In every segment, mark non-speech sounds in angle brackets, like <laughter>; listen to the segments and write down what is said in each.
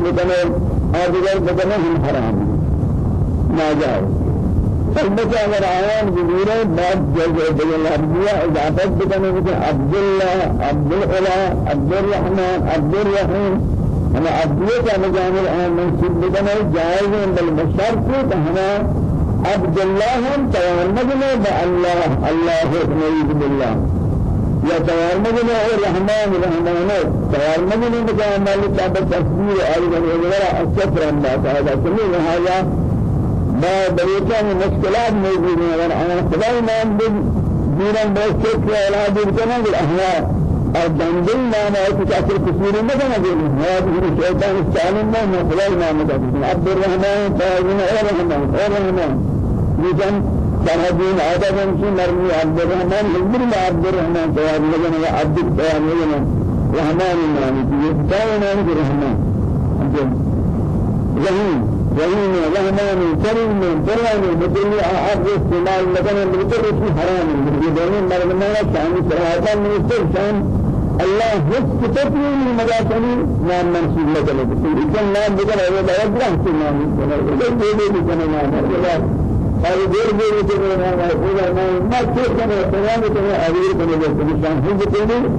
بکنه آدگر بکنه هم حرام ناجائز البته اگر آیان بگیره بعد جزء دیگر عبدیه اضافت بکنه مثل عبدالله عبدالله عبدالرحمن عبدالرحیم ہم عبدیه کا مجامل آن منصوب بکنه جائز ہے بل بشرط کہ ہم عبد الله هم توارمجنا بالله الله نعوذ بالله يا توارمجنا الرحمن الرحمن توارمجنا بجامل كتاب التصوير أيضا وغيرها السفر الله تعالى كل هذا ما بريكان مشكلات موجودة اور أنا خدای نام بھی دیران بہت سے کہ أولاد بکنا بالاحوال اور دندل نام ہے کہ اثر قصور نہ بنا دے ہے یہ شیطان استعلم نہ خدای نام ہے۔ عبد الرحمن تعالی الرحمن الرحمن لیکن سنادین آدم کی مرمی عبد الرحمن حضر عبد الرحمن لگنا یا عبد تعالی لگنا رحمان نام ہے تعالی نام الرحمن رحیم. جميل رحمان كريم برهان بدل عقد استعمال مثلا بيتر في حرام بدون مرمنا شان سراتا من شان الله حس تطوي من مجاسني نام منسوب لك لكن نام بدل هذا لا يدرك نام بدل بدل بدل نام هذا غير غير بدل نام هذا ما كيف كان تمام كان أغير بدل شان هو بدل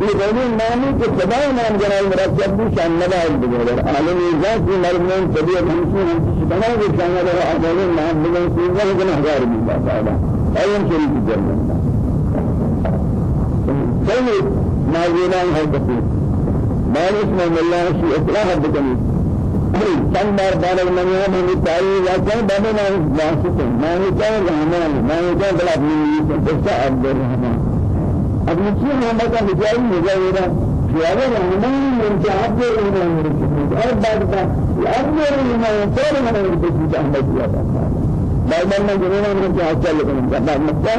في غني نامي كسبا نام جلال مرتب بھی شان نبال بجر عالم ذات کی مرمن طبیعت ہمشی ہم بنا کے شان نبال اعظم نام بجر سیدھا جن ہزار بالله تعالى أيام شريك الجنة سيد نازلان هدفي ما اسم الله شيء اصلاح بكني چند بار بار من يوم من تعيي يا كان بدنا واسطه ما يجي رحمان ما يجي بلا بني عبد الرحمن اب نچے ہم کا بجائی مجاورہ خیال رحمان من جعب الرحمن اور بعد کا اب الرحمن طول من الرحمن احمد یا بعد ما جنونا من جعب لكم بعد مكة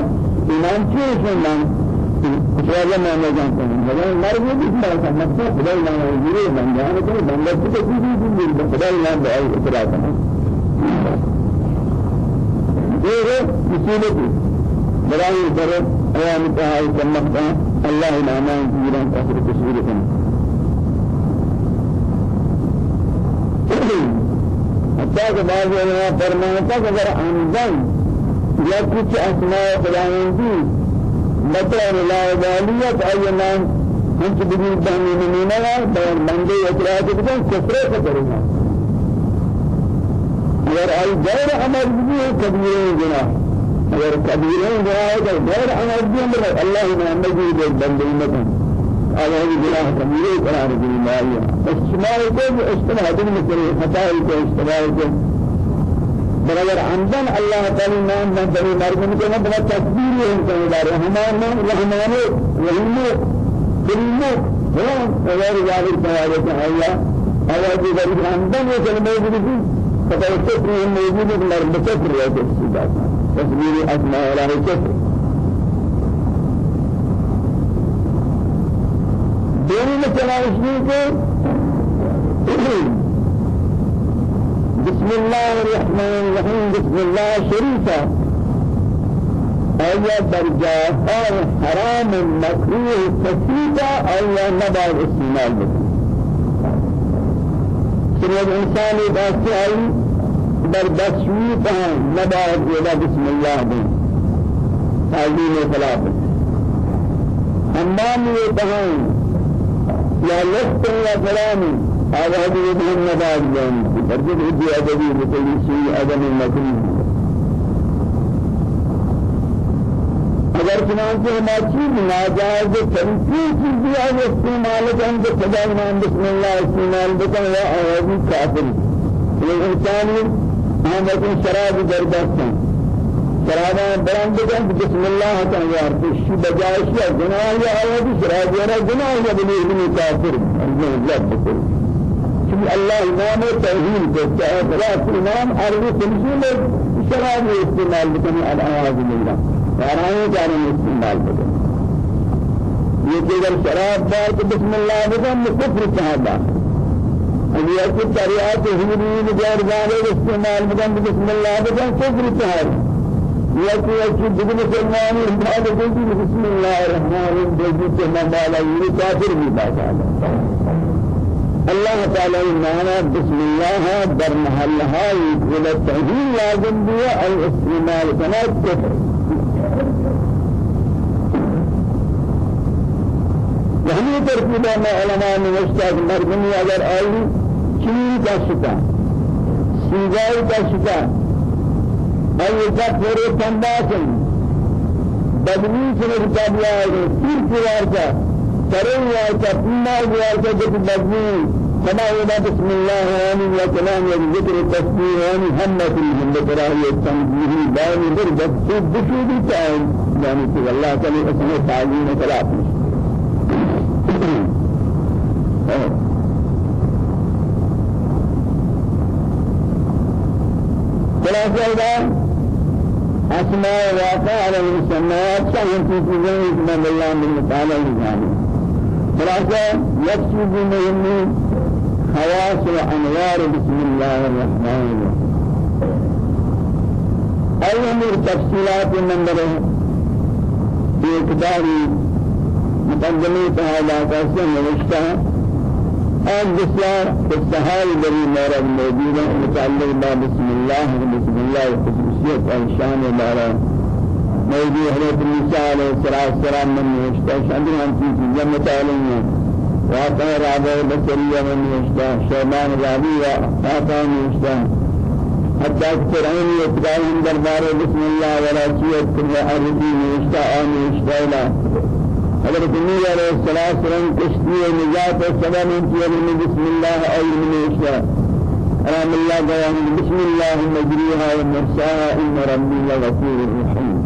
ایمان چیز من خیال ما نجان کریں خدا مرد بھی اس طرح کا مکہ خدا نہ وزیر بن جانے تو بندہ کو کسی بھی خدا نہ دعائی اقرا کرنا یہ ہے اصول برای درد أيام تهاي سمكتا الله الأمان جيران تأثير تشغيلكم حتى کہ بعض علماء فرماتا کہ اگر انزل یا کچھ اسماء خداوندی بطور لا ادالیت اینا ہم سے بگیر بہنی نمینہ ہے بیان بندے اطلاعات بکن کفرے سے کرنا اگر آی غیر عمل بھی کبیر گناہ اگر کبیرین جناح ہے غیر عمدین بر اللہ محمد جی بندے مکن آواز جناح کبیرے قرار مایا اجتماع کو اجتماع دین میں کرے خطائی کو اجتماع کو برابر عمدن اللہ تعالی نام میں بڑے مرغم کو نہ بڑا تکبیر ہے ان کے بارے ہمارے نام رحمان رحیم کریم ہے اور ظاہر قرار ہے اللہ آواز دی عمدن وہ کلمہ دی فتوسط موجود ہے مربوط ہے۔ اس بات تصوير أسماء الله كفر دوني مثلا اسمه بسم الله الرحمن الرحيم بسم الله شريفة. أي درجات؟ حرام مكروه كثيرة أي نبات استعمال بكم سنة الإنسان باسعي در دستوی پہن نباد ولا بسم الله دیں تعظیم خلاف حمام یہ پہن یا لفت یا کلام آوازی بہن نباد دیں برجت حجی ادبی بکلی سی آدم المکریم اگر چنانچہ ہماری چیز ناجائز تنفیر چیزی ہے استعمال کریں تو خدا نام بسم اللہ استعمال بکن یا آوازی کافر یہ انسانی ہم لیکن شراب در دستن شراب برند بکن بسم اللہ تعالی بشی بجائے شیا گناہ یا آیات شراب یا گناہ یا بنی ابن کافر اللہ لب چونکہ اللہ امام توحید کو چاہے بلا امام عربی تنزیل شراب استعمال بکنی. الہاز اللہ یارانی جانے استعمال بکنی یہ کہ اگر شراب دار بسم اللہ بکن کفر چاہتا اگر یہ تریات ہندی مجار جانے استعمال بدن بسم الله بدن كفر تہار یہ کہ بدن مسلمان ہمارے بسم الله الرحمن دیکھی کہ من بالا یہ کافر بھی بات ہے الله تعالى معنى بسم الله در محلها إلى التهيل لازم بها الاستعمال كما الكفر وهمي ترتيبا ما علماء نوشتا مردمی اگر آئی چنین کا شکا سیگائی کا شکا آئی کا پورے تنباسن بدنی سے رکاب آئے پیر پرار کا کریں یا چپنا یا کہ بدنی كما إذا بسم الله يعني وكلام الذكر التسبيح يعني هم في الذكر هي التنبيه دائما برد في بشود تعين يعني في الله تعالى اسمه تعظيم ثلاثة. ثلاثة إذا أسماء على المسميات شأن في جزء من الله من تعالى الجانب ثلاثة يكتب مهمين خواص وأنوار بسم الله الرحمن الرحيم. أول تفصيلات من في إقدار مقدمة هذا قسم نوشتا أن بسيار بالسهال الذي مورد موجودا متعلق بسم الله بسم الله خصوصية الشان مارا موجود حضرت موسى عليه الصلاة والسلام من نوشتا شاندر هم في جمع تعلمنا. واقع رابع بسرية من يشتا شيبان رابية آتا يشتا حتى فرعون يتقال دربار بسم الله ولا شيء كل أرضي يشتا آن يشتا إلى حضرت النبي عليه الصلاة والسلام كشتي نجاة السلام انتي من بسم الله أي من يشتا رحم الله قيام بسم الله مجريها ومرساها إن ربي لغفور رحيم.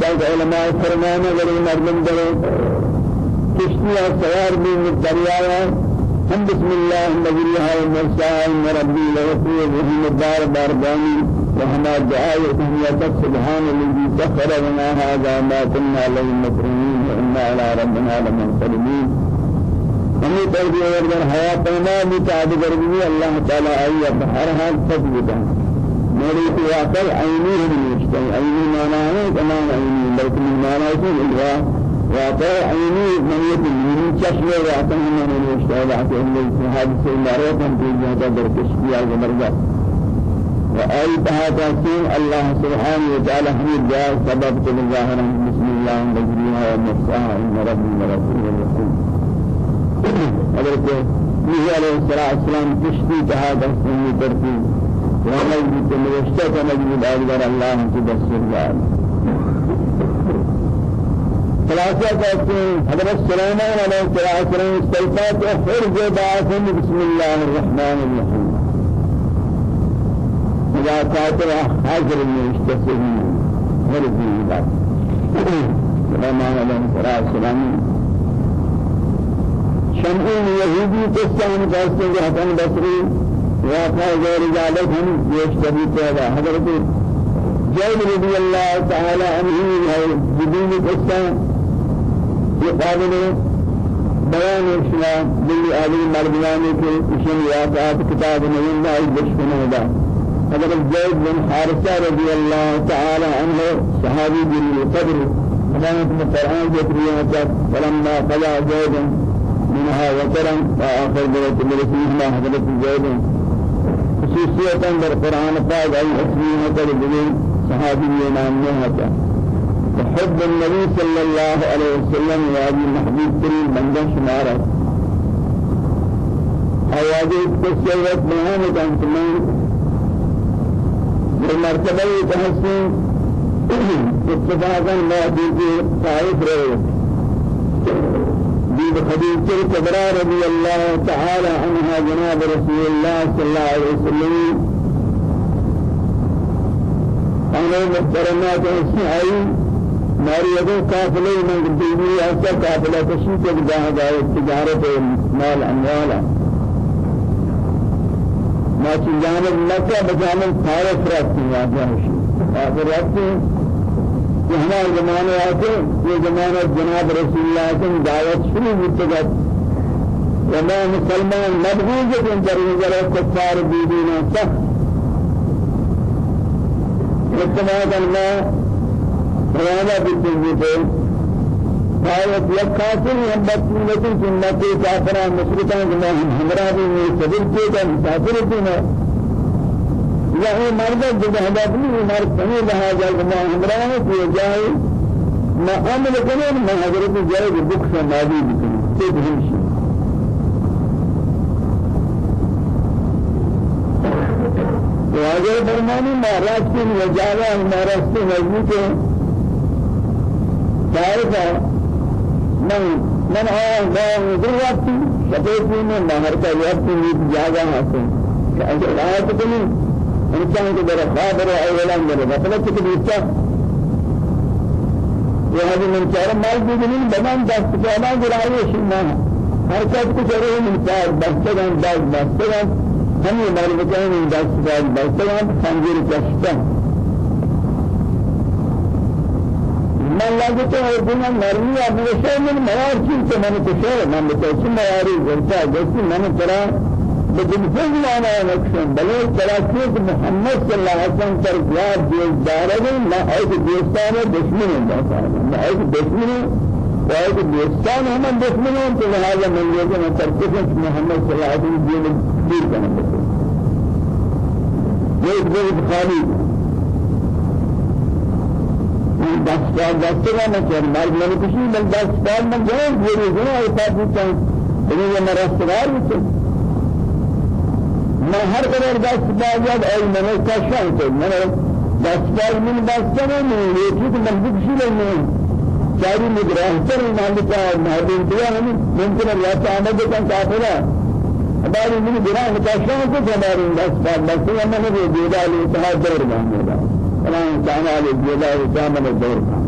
بعض علماء فرمانا غير مردم دره كشتيا سوار من الدريا هم بسم الله مجريها ومرساها إن ربي لغفور رحيم الدار بارداني وهما دعاء تهنية سبحان الذي سخر لنا هذا ما كنا له مكرمين. وإنا على ربنا لمنقلبين ہمیں تربیت ورگر حیات ما متعد کربی اللہ تعالی آئی بہر حال تثبیتا میری تو عقل عینی ہی نشتا عینی معنی ہے تمام عینی لیکن معنی ہے کہ واقع عینی منیت من چشم واقع من نشتا واقع من حادث المعروف في جهة دركش في الزمرجات وأي بهذا سين الله سبحانه وتعالى حميد جاء سبب ظاهرا بسم الله مجريها ومرساها إن ربي ورسول الرسول حضرت نبي عليه الصلاة والسلام تشتي بهذا السن ترتيب ومجد المشتاق مجد الأكبر الله تبصر بعد خلاصة قلت حضرت سليمان عليه الصلاة والسلام استيقظت أخرج بعثا بسم الله الرحمن الرحيم إذا قاتل حجر من اشتسمين هرزي بعد سليمان عليه الصلاة والسلام شمعون يهودي قصة من قصة حسن بصري واقع غير ذلك هم يشتري كذا حضرت جابر رضي الله تعالى عنه هاي بدون قصة يقابل بيان الإسلام باللي آدم مردماني في إشن واقعات كتاب نبي الله بشكنا حضرت زيد بن حارثة رضي الله تعالى عنه صحابي جليل القدر كانت من القرآن ذكرية فلما قضى زيد منها وترا فآخر بلد برسول حضرت زيد خصوصیت در قرآن پاک ای اسمین کر دیگه صحابی نام نه هتا حب النبي صلى الله عليه وسلم وابي محبوب ترين بندہ شمارا آوازی تسیرت بیان کن تمام مرتبہ تحسین اتفاقا ما دیجیے طائف رہے۔ بيد خديجة الكبرى رضي الله تعالى عنها جناب رسول الله صلى الله عليه وسلم. أنا محترمات أسمعي ماريا قافلة من بيبي أسا قافلة تشيك جاه جاه تجارة مال أموالا. ما تجانب مكة بجانب فارس رأسي يا جاهشي آخر رأسي ہمارے زمانے آتے یہ زمانہ جناب رسول اللہ سے دعوت شروع ہوتے گا وما مسلمان مدبوز کن در نظر کفار بیدینا سخت. اتمادا ما روانہ بالتنزیل آيات يكاسر ينبتي لكن سنة كافران مشركان كما همرا بھی صدر کے کا مسافر دینا یا وہ مرد جہاد بھی مرد سمے لہذا كما همرا ہے کہ جائے ما عمل کرے ما حضرت جائے بخش ماضی بکنی سے بہنشی واجب فرمانی مہاراج کی وجالا مہاراج کی نزدیک ہے تعرف من من آیا میں ضرورت شبیتی میں مہر کا وقت نیت جاگا حاصل کہ اگر آیت کنی انسان کو در خواب رو اولا میرے غفلت کی دیتا یہ ہے من چار مال بھی نہیں بنان دست پیدا گرائی شنا ہر کس کو چرے من چار دستگان دست دستگان هم مربوطان این دست داد بستگان خنجر کشتن من لگتا ہے دنیا نرمی اب نشے من موار چیز سے میں نے کشے من بتاچی مواری گلتا جیسی میں نے ترا بجنسل لانا نقشن بلے ترا چیز محمد صلی اللہ علیہ وسلم تر جواب دیز دارد نہ ایک دوستان دشمن ہے نہ ایک دشمن ہے وایك دوستان هم دشمنان تو لہذا من یہ کہ ترکش محمد صلی اللہ علیہ وسلم دین دیر کرنا یک جلد خالی دستار دستگاه نکرد مرد من کشی بل دستار من جان گیری جنا ایتا بیتن لیکن یہ مرستگار بیتن من هر قدر دستگاه جاد ای من کشان کرد من دستگاه من دستگاه من یکی که من بکشی لگنه چاری مدراهتر مالکا مهدین دیا ہمیں ممکن ہے یا آمد کن کافرہ ہماری من بنا متاشان کو ہماری دست بس یہ میں نے دیدا علی تہا دور دا فلان کان علی دیدا کامل دور کا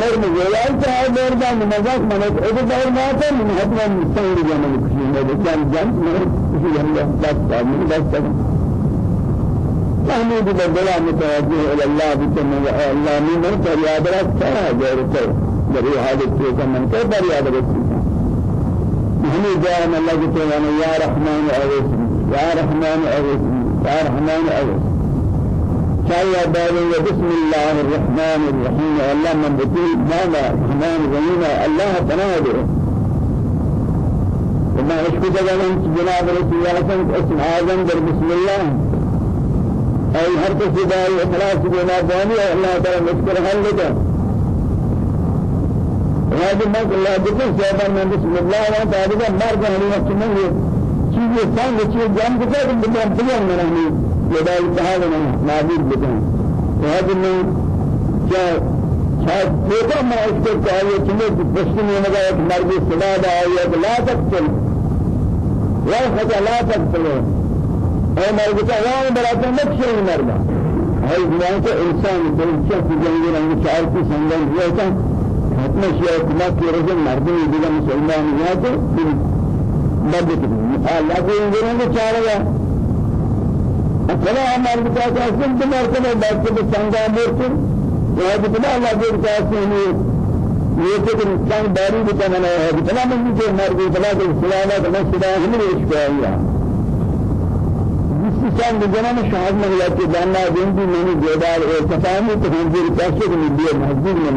غير مجال تہا دور دا مزاق من ابو دور ما تھا من حد من مستوي جمع کسی نے جان جان من کسی ہم دست من دست تحمید بدلا متوجه إلى الله بكم الله من فریاد رکھتا ہے غیر تو. بری حالت کے من کو فریاد رکھتا هني جاء من الله تعالى يا رحمن أغثني يا رحمن أغثني يا رحمن أغثني شاء بالي بسم الله الرحمن الرحيم. الله من بطيء ماذا الرحمن الرحيم الله تنادر وما اشكو جلالهم جناب رسول الله عليه وسلم آدم در بسم الله. أي هر کسی داری اخلاص جناب دانی الله تعالى مشکل حل لکن هذا ما الله بكل سبب من بسم الله وأنت هذا مرد هني نفسه من چیزی سانگ چیز جام بلیان میں رہنی دال اتحاد میں معبود بکن تو هذا من کیا شاید میں اس کو چاہیے چلے بسم میں لگا ایک مرد صدا دا آیا کہ لا تقتل لا خطا لا تقتل اے مرد کا وہاں براتا نقشہ مرد ہے زمان کے انسان دل چک جنگی رنگ چار کی سنگن ہوا تھا حتما شيء ما في رجل مرد يجي مسلمان ياته بدك الله يقولون چارا أكلا أمر بتاعك أصلا تمر كنا بعد كده سانغا مرتين وهذا كده الله يقول كاسيني یہ کہ انسان باری بتانا ہے بتنا من جو مرد بتنا کے سلاما بنا سلا ہم نے اس کو آیا جس انسان بجنا میں شاہد میں یا کہ جاننا دین بھی میں نے جوڑا اور تفاہمی تو ہم بھی کیسے میں دیا مسجد میں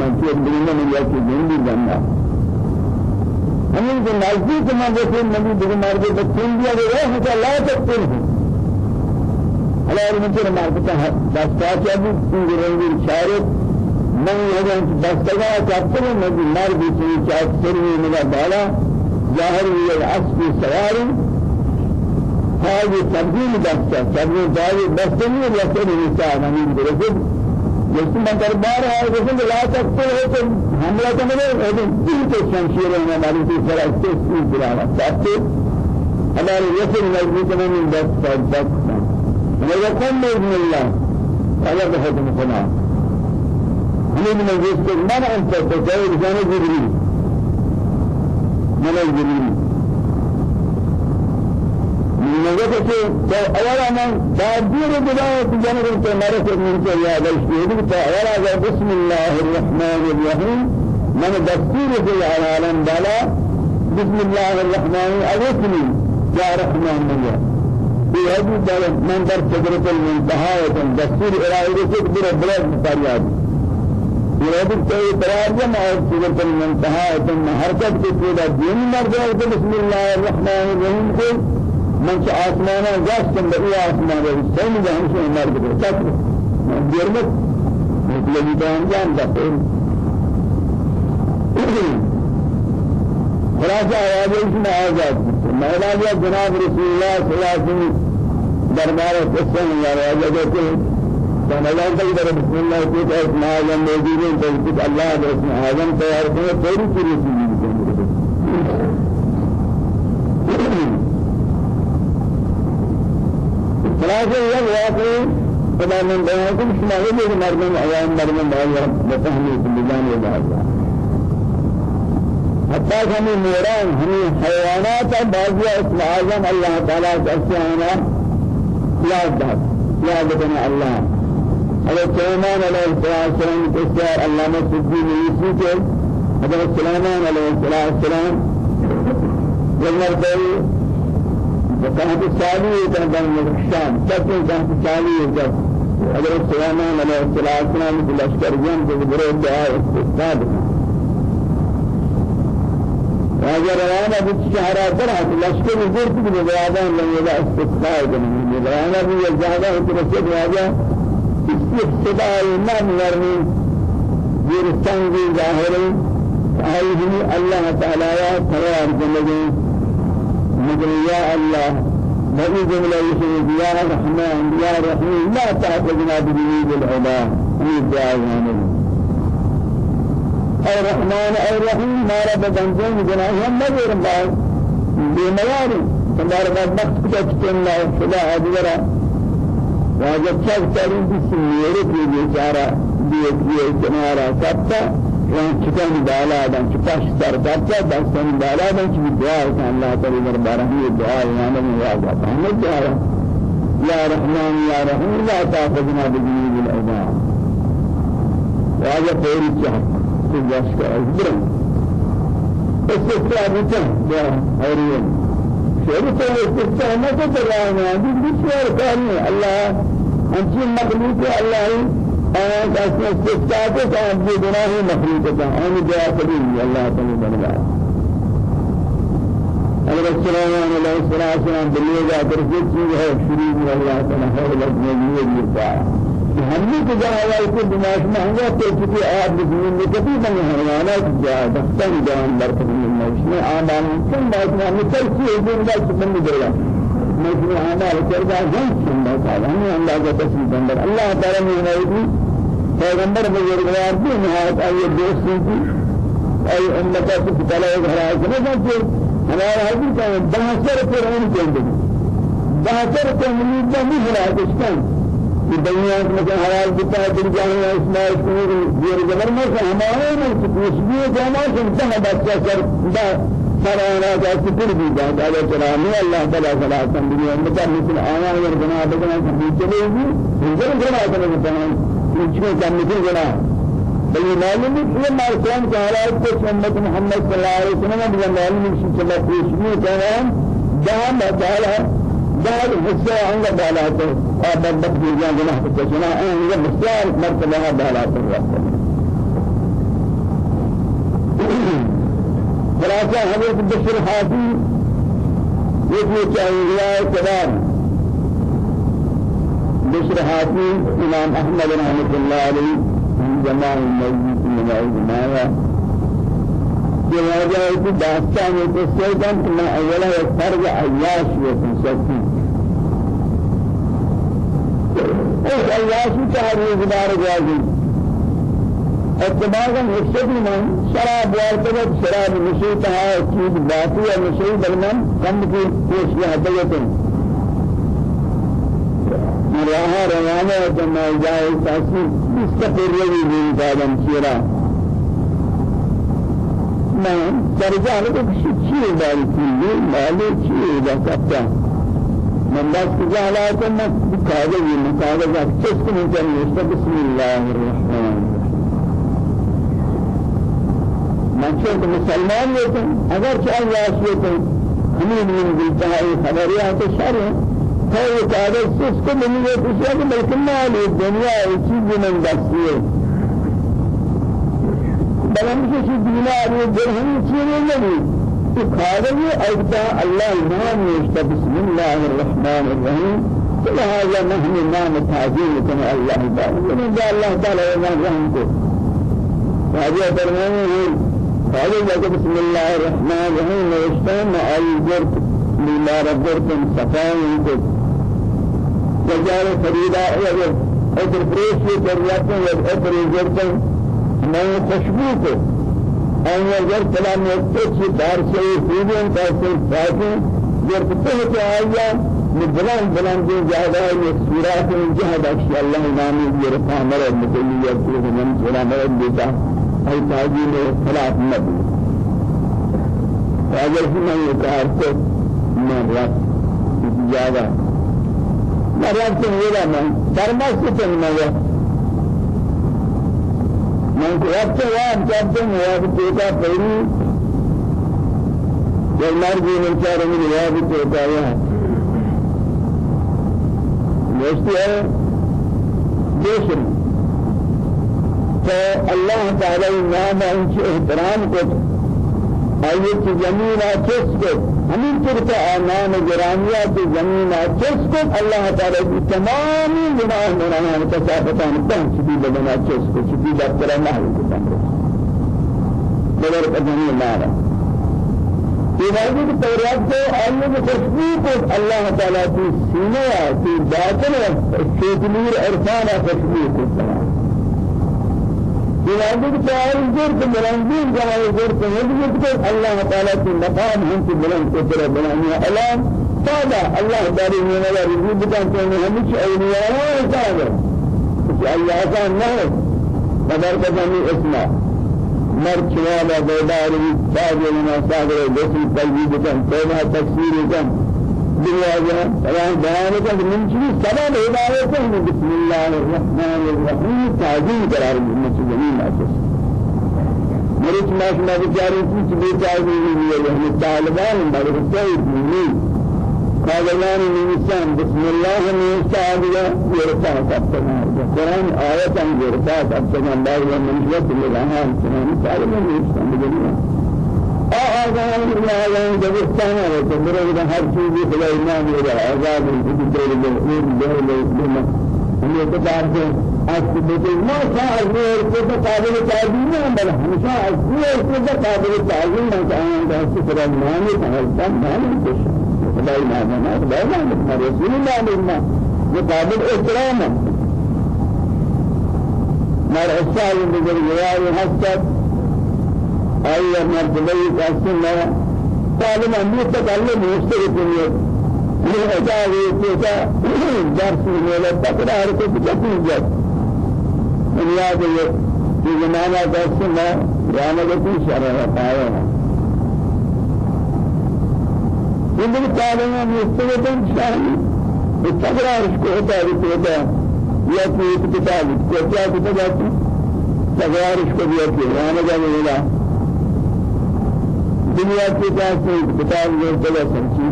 منصور بلنا من يأتي جندي جنة همين جو نزدیک میں دیکھیں نبی دیگر مارد بچین دیا گیا ہے کہ لا تقتل ہوں اور مجھے مارد کا دستا کیا بھی سنگ رنگی شارت من یہاں دستگا چاہتے ہیں نبی مار بھی چاہیے چاہت سروی مگا بالا ظاہر ہوئی العصف سواری هذه تبديل دستا تبديل داري دستني لكن الإنسان همين برسل جس میں دربار ہے جس میں لا سکتے ہو تو حملہ کرنے میں دل کے شمشیر ہیں ہماری کی طرح سے اس دلانا چاہتے ہمارے یسر نزدیک میں من دست ويقوم بإذن الله. على بحكم خنا من نزدیک من أنت تجاوز جانب جبريل. من الجبريل نگه که أولا من تعبیر بداية جنر که مرس من که اولا اگر بسم الله الرحمن الرحیم من دستور في العالم بالا بسم الله الرحمن الرحیم يا رحمن الله. في هذه من در صدرة المنتهى دستور إلهي رسول بر بلاد فریاد يريد إقرار جمع سورة المنتهى ثم حركت كده دين مرجع بسم الله الرحمن الرحيم كل من شاء آسمانا جاستم بأي آسمان رسول جهنم شو مرجع كتر جرمت مثل جدان جان دفعين خلاصة آيات اسمها آزاد مولانا جناب رسول الله صلى الله عليه وسلم دربار قصة يا راجع فنظر تقدر بسم الله كيف اسم آدم موجودين تلقيت الله باسم آدم تيار كنا تيري كري خلاصة يا واقعي فلا من بيانكم شما يجب مرمن أيام مرمن الله بفهمي في اللجان وبعضها حتى همیں موران ہمیں حیوانات بعضی اسم اعظم کے اسماء یاد داد یاد کرنا اللہ حضرت سليمان عليه السلام تسير علامة الدين يوسف حضرت سليمان عليه السلام جمر بي وكانت السالية كان بين الشام. تكون كانت السالية حضرت سليمان عليه السلام في الأشكر جنب بريد دعاء استثاب وهذا روانا بالشهرات درعت الأشكر يزورت بالبيادان لن يدع استثاب من روانا بالجهدان ترسل هذا ابتداء من ورني جرسان کی ظاہری آئی اللہ تعالی قرار جنگی مگر یا اللہ بني جملة يسوع يا رحمن يا رحيم لا تعتقنا بجنود العلا في الدعاء أي رحمن أي رحيم ما رب بنجين جناهم مجر بعض. بمياري تبارك وقت كتبت الله خدا أجبره واجب چاک تارین کسی میره کی بیچارا دیت دیه کنارا سبتا. وان چکن بالا دن چپاش سر کرتا دستن بالا دن چی دعا. کن اللہ تعالی دربارہ یہ دعا واجب ہمیں دعا یا رحمان یا رحیم لا تأخذنا بجنوب العباد واجب پوری چاک تجاش کا ازبرم استثناء بتا يا هريم شرط الاستثناء ما تترانا دي بشير كان الله انچی مخلوق اللہ آن کسی استثقاق کا اپنی گناہ مخلوق کا آن دعا اللہ تعالی دربار حضرت سليمان عليه السلام دنیا کا درجہ چیز ہے میں اللہ تعالی ہے لگنے لیے دیتا ہم نے تو جہاں ہے کہ دماغ میں ہوا تو کہ آپ زمین میں کبھی بنے حیوانات جا دفتن جان برکت میں میں آمان کم بات میں مثل چیز زندہ بن گیا مجموع أعمال كردا جنس الله تعالى هم الله جتسم بندر الله تعالى من هذه پیغمبر بزرگوار بھی نہایت آئیے دوستی کی أي امتا سے پتلا ایک حرائے سے نہ کہ ہمارا حضر کا بہتر پر ان کے اندر بہتر کو ملید نہیں کہ دنیا میں کہ حرائے بتا دل جانے اسماء سور دیر جبر میں ہمارے میں بھی جانا کہ انتہا بچہ سر سرانا جاست پر بھی جا دادا چلانے اللہ تعالی صلاح سمجھنے امتا مثل آیا اگر گناہ بگنا سمجھ چلے گی انجل گناہ کرنے بتنان انچنے کا مثل گناہ بلی معلوم ہے کہ مارکان کا حالات محمد صلی اللہ علیہ وسلم بلی معلوم ہے کہ چلا دار حصہ آنگا بالا تو اور بدبت بھی جان گناہ کو چنا آنگا بسیار مرتبہ بالا تو خلاصہ حضرت بشر حافی یہ چاہیے کلام بشر حافی إمام أحمد رحمۃ اللہ علیہ جماع الموجود من الجماعة. ہے کہ داستان ہے کہ سیدان کہ میں اولا ایک اس عیاشی تحریف دار جازی اتباعا مقصد من شراب وارتبط شراب نشيطها چیز باقی و نشی درمان کم کی پیش حدیت مراها روانه جمع جائے تاثیر مستقر رہی بھی دادم شیرا میں درجہ لگا کسی چیز داری کلی مالی چیز دکتا من بس جہلات میں کاغذ مکاغذ اکچس کو من چاہیے بسم اللہ الرحمن منشأ مسلمان لیکن اگر چاہے یاسیت ہمیں نہیں ملتا ہے خبریات شر ہے یہ کاغذ سے اس کو ملی ہے کہ بلکہ مال دنیا ہے چیز من دستی ہے بلند کسی دینار و درهم چیزی نبی کارگی ایتا اللہ نام بسم اللہ الرحمن الرحیم لہذا نحن نام تعظیم کن اللہ تعالی یعنی جا اللہ تعالی نام رحم کو فاجہ فرمانے ہیں فاجہ بسم اللہ الرحمن نشتا ما آئی جرت لما ربرتم صفائن کو جزار فریدہ اگر ادر پریش کی ضرورت ہے سے دار سے خوبن کا سے فاتح جب ته ته آیا من بلان بلان جو جادا ہے سورات من جهاد اشیاء اللہ نامی یہ رفع مرد مکلیت کے من سورا مرد دیتا ہے تاجی میں خلاف نبی اگر ہی میں یہ کار کو میں رات جادا میں رات سے میں درمس سے میں من وقت وام جبتم واب توتا پہلی من چار من واب توتا ہے دوستی ہے دوسری. تو اللہ تعالی سے احترام کو آیت زمین آچس کو ہمیں ترک آنام گرامیات زمین آچس کو اللہ تعالی کی تمامی گناہ منانا تصافتان پہنچ بھی بدن آچس کو چکی دفترہ محل کو تمرس بغیر قدمی مارا واجب کی توریات کو آیت خوشبو کو اللہ تعالی کی سینہ کی باطن شیطنیر عرفان خوشبو کو بلندی زور کے بلندی زور کے حضرت کو اللہ تعالی کی مقام ہم کی بلند کو تیرا بنانے اعلان سادا اللہ تعالی نے والا رضی بکن کہ ہم کچھ اولیاء ہیں سادا کہ اللہ کا نہ بدر کا جمی اسما مر چوالا بیدار سادا لنا سادا دوسری قلبی بکن توبہ تکسیر بکن دنیا جان سلام بیان کر من چیز سبب ہدایت ہے بسم اللہ الرحمن الرحیم تعظیم قرار دینا زمین أساس مريت ما ما بيجاري في بيت عادي يعني طالبان مريت ديني قالان الإنسان بسم الله من استعاذ يرفع سبتنا القرآن آية يرفع سبتنا الله من جوة الإلهام سنان طالبان الإنسان بجميع آغاز الله دبستان ہے تو میرے ادھر ہر چیز کی خدا ایمان ہے آزاد ہے کہ تیرے لئے دے لے لے ہمیں تو بات ہے از بده ما شاعر کو تو قابل تعظیم ہے بل ہمیشہ از کو تو قابل تعظیم ہے کہ ان کا شکر مان ہے تم مان ہے خدای مان ہے خدای مان ہے رسول اللہ نے یہ قابل احترام ہے مر اصال بزرگوار حسد أي مرتبة كاسنا طالب أمي تكلم مستقبل من أجاب يتوقع درس ولا تكرار كتير جات من ياد في زمانة كاسنا يعني كتير شرع پایا إذا طالب مستقبل شاهي التكرار کو ہوتا ہے ہوتا یا کوئی کتاب کو کیا کتاب تکرار کو بھی ہے رانا جانے دنیا کی جانتے کتاب میں چلا سمجھی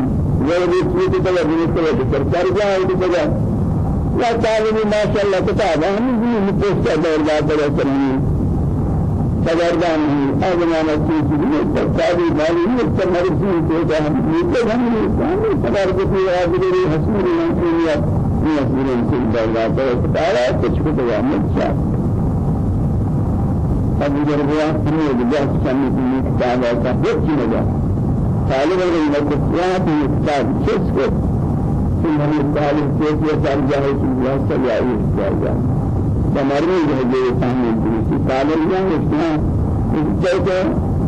وہ بھی چیز چلا بھی چلا کر کر۔ جائے تو چلا لا تعلم ما شاء الله كتاب هم من متوسط دور بعد دور كريم تجربان هي أجمع نسيج من تكتابي مالي من تمرسي كذا هم يكذا هم يسمع تجربة في هذه الحسن الإنسانية من أسماء الإنسان دور بعد دور كتاب كتشوف تجربة من ابو جربوا سنه کا ہے طالب علم کو کیا ہے کتاب کو کے کے سال جائے کہ یہ سب آئی جائے ہمارے جو ہے یہ سامنے کی طالب علم اس میں جیسے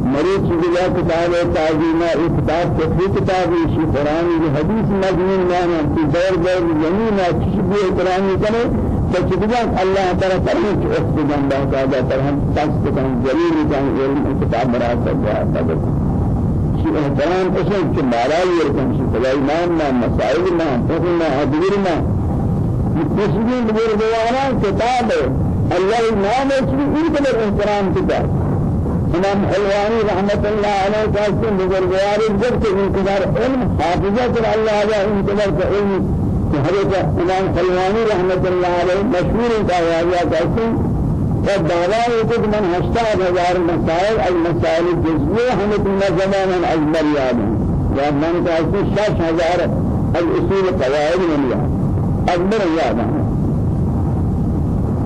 مریض کی کتاب ہے تعظیمہ ایک کتاب تفسیر کتاب ہے قرآن کی حدیث مضمون میں ہے کہ دور دور زمین ہے کسی بھی قرآن کرے فكذا الله تعالى فرمت أخذ الله تعالى فرهم تسكت عن جليل كان علم كتاب مراسل هذا شيء احترام اسم كمالا يركن شيء فلا إمام ما مسائل ما فقه ما حضور ما. مسلمين بغير بوانا كتاب. الله نام اسمه إن كبر احترام كتاب. إمام حلواني رحمة الله عليه قاسم بغير بوانا جبت من كبار علم حافظة الله على كبر علم حضرت إمام سلمانی رحمت اللہ علیہ مشہور دعوایا کہتے والدعوة يقول من هشتاد هزار مسائل المسائل الجزئية هم كنا زمانا المريان يعني من تعرف شاش هزار الأصول قواعد من يعني. أكبر يادا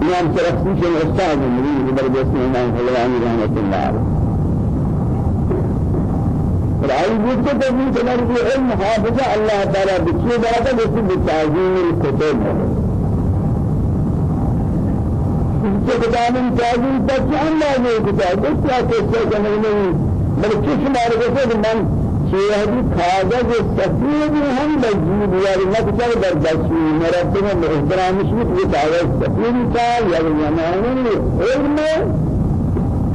نعم سرخصيش الأستاذ المريد بربسنا إمام حلواني رحمة الله عليه. کو تبھی تمہاری علم حافظہ اللہ تعالی بچے بات ہے جیسے بتعظیم الكتب. کہ کتاب تعظیم تک اللہ نے کتاب اس کیا کیسے کرنے نہیں بلکہ کس مارے کو من شيء كاغذ سفيد هم بجيب يا المكتب بالدسوي مرتبه باحترام شيء كاغذ سفيد كا يا يماني علم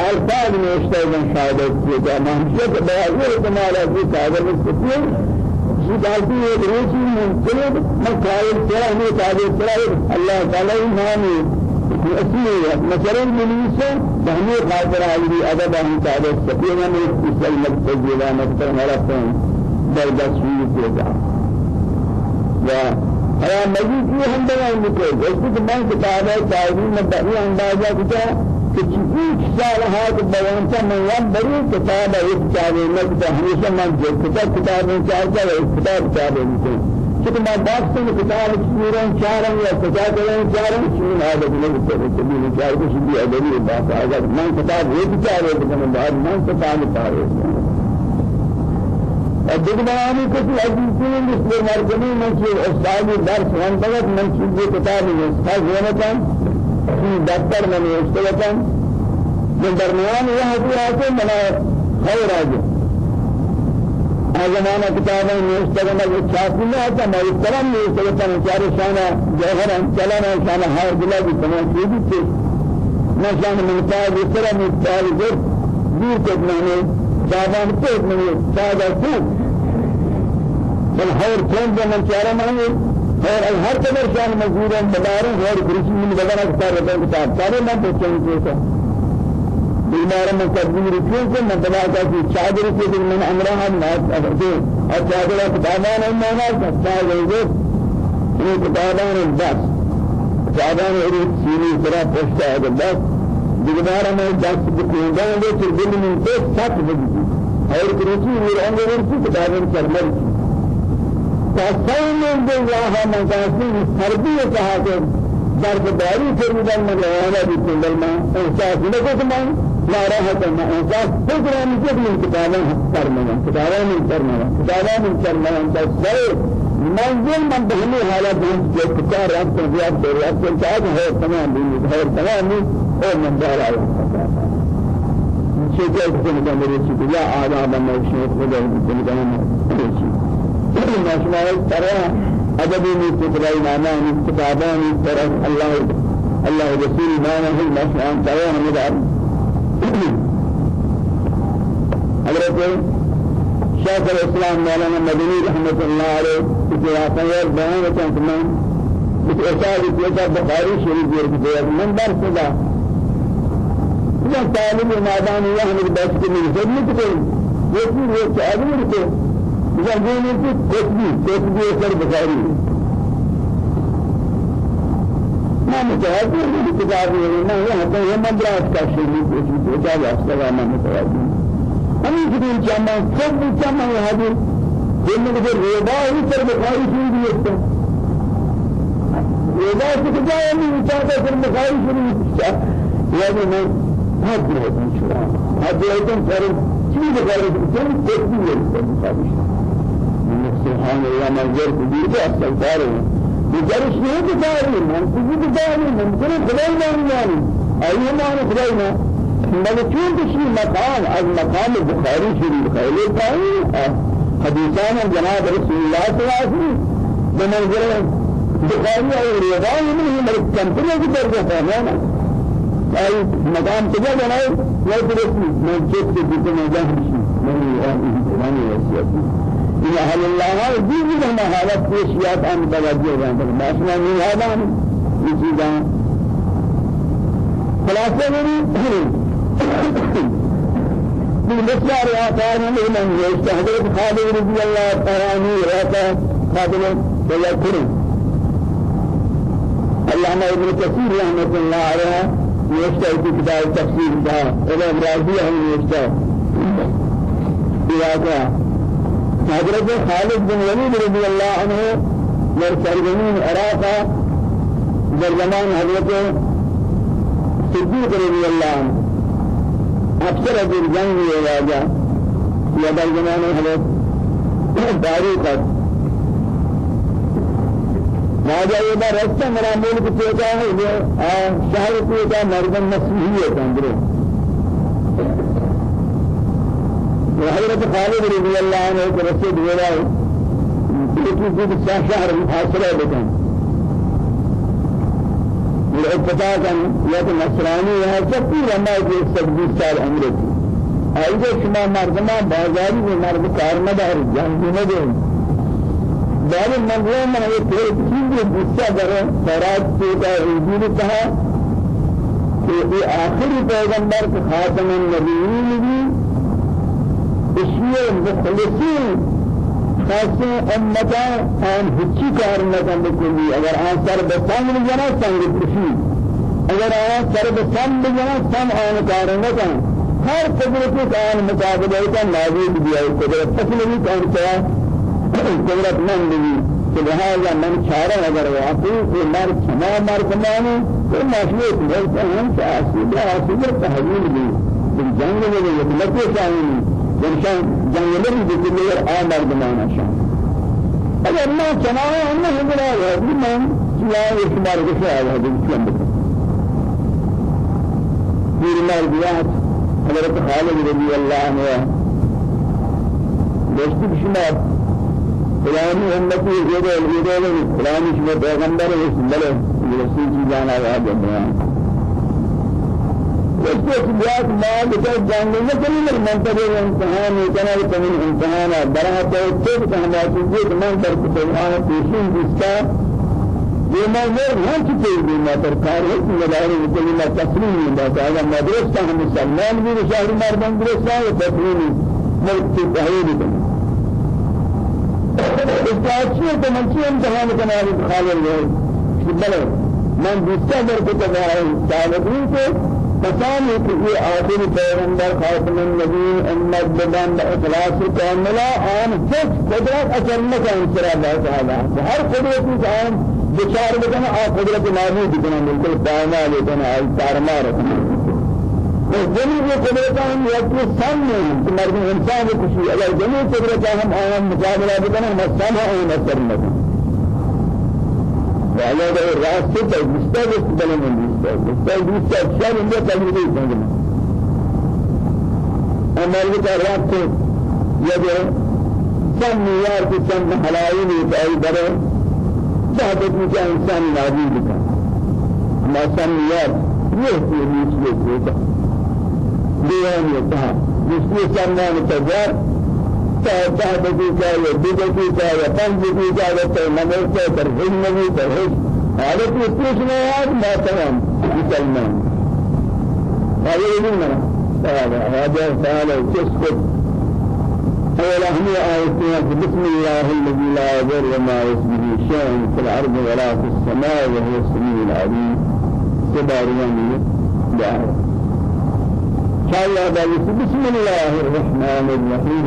الفاظ میں اشتغل شاهدت کیا کہ منشد بازی کمال کی قابل استفیل شی دالتی ہے روچی ممکن مقابل ترى میں قابل ترى اللہ تعالی نامی اصلی مثلا منیسا بہنی قادر علی أدب ہم قابل استفیل میں اسل مقتجلا مقتر مرفن در دسوی کیا و ہیا مجید یہ ہم کرتے ہیں جس کہ میں کتاب ہے تعلیم میں بہت اندازہ کیا کہ چیز سال ہاتھ بیان سے میں یاد بری کتاب ہے ایک چاہے میں ہمیشہ میں جو کتاب کتاب میں چاہتا ہے ایک کتاب چاہے مجھے کہ میں بات سے کتاب سورہ چاروں یا کتاب کریں چاروں چین عادت نہیں کرتے کبھی نہیں چار کو شدی ادبی بات اگر میں کتاب چاہے تو میں بعد میں کتاب اور دیگرانی کسی عزیزین مثل مرجمی من چیز استادی درس تک من ہے خاص ہونا چاہتا في دفتر من يشتغلن من درمیان یہ حضرات منا خیر آجے زمانہ کتابیں يشتغلن وہ چھاپی میں آتا میں اس طرح میں يشتغلن چارے شانہ جوہر چلانا شانہ ہر بلا بھی تمام چیزی تھے نہ شانہ منتاج اس طرح میں چار دور تک میں نے جابان تک میں سادہ تک بل ہر کون من چارہ میں اور ہر قدر شان مزدور ہیں بداروں اور کرسی من رہتے ہیں کتاب سارے میں گے تو بیمار کیوں سے میں بنا کا کہ چادر کے دن میں امرہ ناس ابدے اور چادر ہے میں نہ سکتا ہے یہ کتابان بس کتابان ایک سیری طرح پوچھتا ہے بس دیگران میں دس بکوندان دے پھر دل میں تو سچ بجتی اور کرسی وہ انگور کی کتابیں چرمر کی تسلیم بالله مجازي تربية هذا درد داري في مدن مجانا بكل ما إحساس لكم ما لا راحة ما إحساس فكرة من جبل كتابا كرمنا كتابا من كرمنا كتابا من كرمنا تسليم منزل من بهني حالات من كتاب رب تنبيات بريات كتاب هو تمام بني هو تمام هو من دار على شيء كذا كذا مريض شيء لا آدم ما يشوف كذا كذا مريض ما شمال ترى أدبي من كتاب نانا من كتابان ترى الله الله رسول ما نهي ما شمال ترى هم دار حضرت شيخ الإسلام مولانا مدني رحمة الله عليه في آخر بيان كان كمان في إرشاد كتاب بخاري شريف يركض من دار صدا إذا طالب المادان يحمل بس من خدمة كل يكون يتعلم زمین کی کتبی کتبی سر بخاری میں متوجہ ہوں کہ کتاب یہاں تو یہ مدرسہ کا شروع کچھ کتاب ہے میں متوجہ ہوں ہمیں جدید جامع سب جامع ہے دل میں جو رضا ہے سر بخاری شروع ہے رضا سے کیا ہے میں چاہتا سر بخاری شروع ہے یعنی میں حد رہتا ہوں شروع حد رہتا ہوں سر چیز بخاری شروع کتبی ہے سبحان الله منظر كبير استغفار بجرش نہیں بتاری منصوبی بتاری ممکن خدای نہیں جانی ایو مان خدای نہ مگر چون کسی مقام از مقام بخاری شریف خیلی پایی حدیثان جناب رسول الله صلی اللہ علیہ وسلم بمنظر بخاری اور روایت میں ہمارے کمپنی کی درجہ ہے نا أي مقام تجاه من جد جد من جهل شيء من يعني يعني إن أهل الله دين لما حالات پیشیات أن توجه دادن باشنا نہیں هذا یہ چیزاں خلاصہ میری من مثل روايات من يستحضر خالد رضي الله تعالى عنه روايات خادم تذكر اللهم ابن كثير رحمة الله عليه نوشتا في كتاب تفسير دا إلى راضي هم نوشتا بواقع حضرت خالد بن وليد رضي الله عنه در سرزمین عراق در زمان حضرت صدیق رضی اللہ عنہ. افسر در جنگ واجہ یا در زمان حضرت داری قد واجہ یہ بار رستہ مرا ملک پیتا ہے شہر پیتا مردم مسیحی ہے وحضرت خالد رضی اللہ عنہ کے رسول بولا لیکن جب شاہ شہر محاصرہ بکن العبتاء كان يد النصراني وهذا لما يجي سبب سال أمره أيضا كما مرضنا بازاري ومرض كارما دار جانبنا دين بعد المرضنا من هذا كل شيء بيسا دار فراد تيتا يجيب تها في آخر پیغمبر خاتم النبیین بھی بسیار مخلصین خاصه امتا آن هیچی کار نکن بکنی اگر آن سر بسنگ بجنا سنگ کشی. اگر آن سر بسنگ بجنا سن آن کار نکن هر قدرت آن مقابله کا نازل دیا قدرت تسلیم کان کیا قدرت من دی کہ لہذا من چارہ اگر واقعی کہ مر چھما مر کمانی تو معاشرے کو ہم سے آسیدہ آسیدہ تحویل دی جنگ میں یہ لکھے چاہیے جنشان جنگل بھی بکلی اور آمار دمانا شان. اگر ما چنایا انه ہمارا ہے من کیا شمار کے شاہ ہے جن بکر پیر مرضیات حضرت خالد رضی اللہ عنہ دوستی شمار فلانی امتی زیدہ الویدہ فلانی شمار پیغمبر اس ملے رسول جانا ہے بیان وقت بیات ما بتا جاننے میں کہیں میرے منتظر امتحان ہے کنا کہیں امتحان ہے برا تو تو کہنا کہ میں در کو آنا پیشین جس کا یہ میں وہ ہم کی چیز میں پر کار ہے کہ مدار کلمہ تسلیم نہیں بات اگر مدرسہ ہم مسلمان بھی شہر مردان درسہ ہے تسلیم ملک کی بھی اس کا اچھی تو منچی امتحان کرنا ہے خالد ہے بلے من دوسرا در کو کہا ہے کسانی که یہ آخری پیغمبر خاتم النبیین امت بدن با اخلاص کاملا آن فکر قدرت اثر نکن سر اللہ تعالی. ہر قدرت کی آن بچار بدن آ قدرت نابود کنا بالکل دائما لیکن آئی تارما رکھنا جميع قدرت ہم یکی سن میں کہ مرد کو خوشی اگر جميع قدرت ہم آن مقابلہ بدن سن ہیں وعلى ذلك الرأس ستة مستوى بل من مستوى مستوى شان اللي تجربة يسمى أما اللي تعرفت يده سم ميار في سم حلائين يتأي بره شهدت مجا إنسان نابي بك أما سم ميار يهدي ميشي يتوقع ديان يتها مشكلة سمان تجار يا دقيقة يا پنج دقيقة يا تمام يا ترهيب نبي هذا في يا ما تمام مسلمان هذا يقولنا هذا هذا تسكت هم آياتنا بسم الله الذي لا يضر وما يسمه شيء في الأرض ولا في السماء وهو السميع العليم تبارك الله شاء بسم الله الرحمن الرحيم.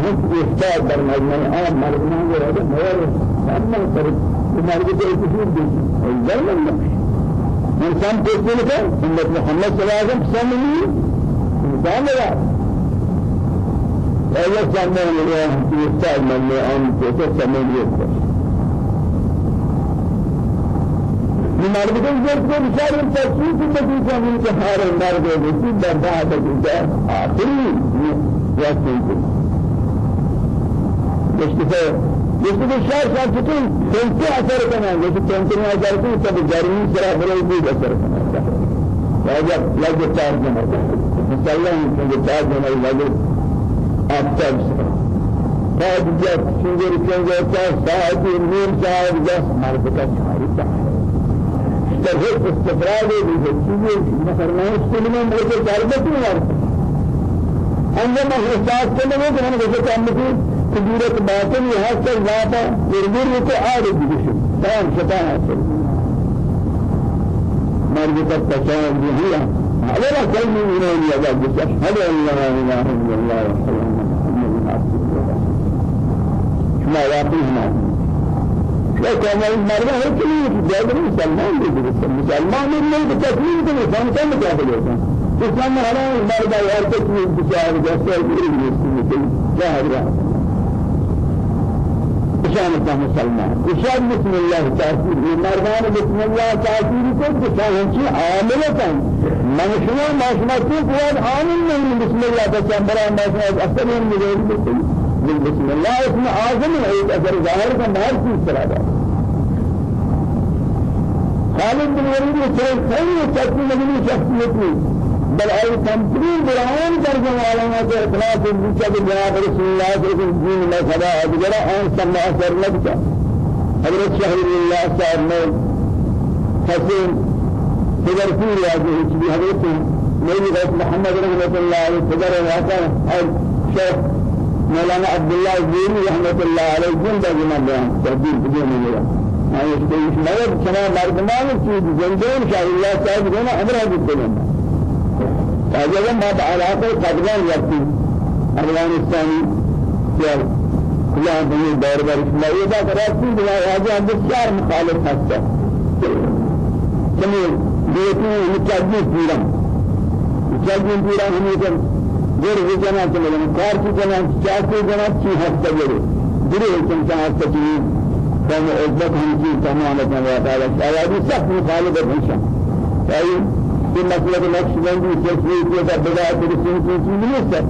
در مجمع عام مرمى ورد مور سامنا فرد بمارك تكفير دي النقش انسان تقول لك؟ إن محمد صلى الله عليه وسلم سمني انسان لا إيش سامنا الله يفتاد من عام تسمعني يفتاد مردم جب کو بیچارے تفصیل کی تکلیف ہم کے ہارے مر گئے اسی برداشت ہے آخری وقت کو جسے جسے کہ شاید شاید چکن تنتے اثر کرنا جسے تنتے میں اثر کو تب گرمی سرا بڑے بھی اثر کرنا راجا لگ چار جنا مسلم کہ چار جنا لگ افتاب بعد جب سنگر کنگے تا ساعت نیم ساعت جس مرد کا چاری تفسير استفراد بجسدي مثلا السلمة مرجع جاربة نار عندما احساس كلمة كمان جزء كم في كبيرة باطن يحصل ذاته يرجع يكو عارف بجسد تمام شتان حصل مرجع التشاؤم بهيا هذا كلمة من يجب أشهد أن لا إله إلا الله أن محمدا عبده ورسوله ما واقعنا لكن المرأة هي كلمة جابر مسلمان بيجي مسلمان من بتكليم كل إنسان كم جابر إنسان إنسان هذا المرأة يا تكليم بشار جسر بيجي ظاهر شان کا مسلمان اشار بسم الله تاثیر مردان بسم الله تاثیر کو بشان چی عاملتا من شما ما شما تو قواد عامل نہیں بسم الله تسمبرا ما شما اثر من بسم الله اسم اعظم ہے اثر ظاہر خالد بن وليد سيد خير شخص نبي شخصيت بل أي تمثيل برهان ترجم على ما إخلاص الجسد جناب رسول الله صلى الله عليه وسلم ما خدا أجرا أن سمع أثر لك حضرت شهر الله صاحب حسين فدر في رياضه في حضرت نبي محمد رحمة الله عليه فدر واقع الشيخ مولانا عبد الله الزيني رحمة الله عليه. جنب جناب تهديد بدون مجرد ما يستويش مرد كما مردمان چیز زندون شاء الله تعالى بنا امره بالدنيا فاجل ما بعلاقه قدران يكفي افغانستاني يا كلها بني دور بار اسماعيل دا كراسي بلا راجع بسيار مخالف حتى كمي بيتي متجدد پورا۔ متجدد پورا ہمیں کر غیر جنا چلے کار کی جنا چاہتے جنا چی ہفتے جڑے بڑے انسان ہفتے چیز كان عزتهم في تمامة وقالت أولادي سخت مخالفة إنشاء أي طيب، في مسألة نقشبندي سيسوي كيف بدأت برسم في سنة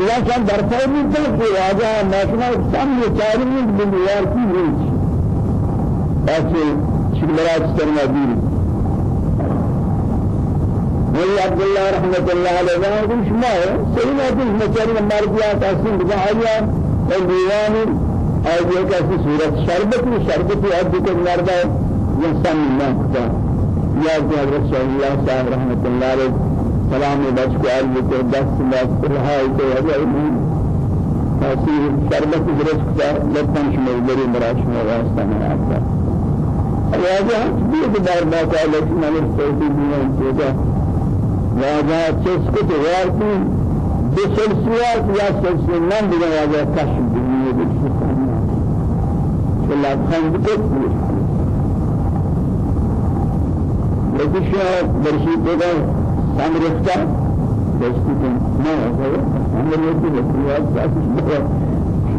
بلا كان درسه من ذلك واجه ماشنا إقسام يتعلم من دنيار في ريش أسي شمرات سرنا ديري. ولي عبد الله رحمة الله عليه وسلم شما سينا دين مسألة مارجيات أسين بجاعية الديوان Ayet ki suret şerbet mi şerbeti addikenlerde insan minnatta. Ya Hazret Şehirullah sahib rahmetullahi aleyh selamı başka elbette destiler ilhayete yazayım. Tasir şerbeti zireskta lütfen şumarları mıraşına vasıtanı yaptı. Raja bir de berbat aletin alır sevdi dünyanın sevdi. Raja çeskut verdi. Bir selsiyat ya selsiyinden bile raja kaşın بكت لكن شو برشي كذا سامر يفتح بس كده ما هو سامر يفتح بس هو أساس بقى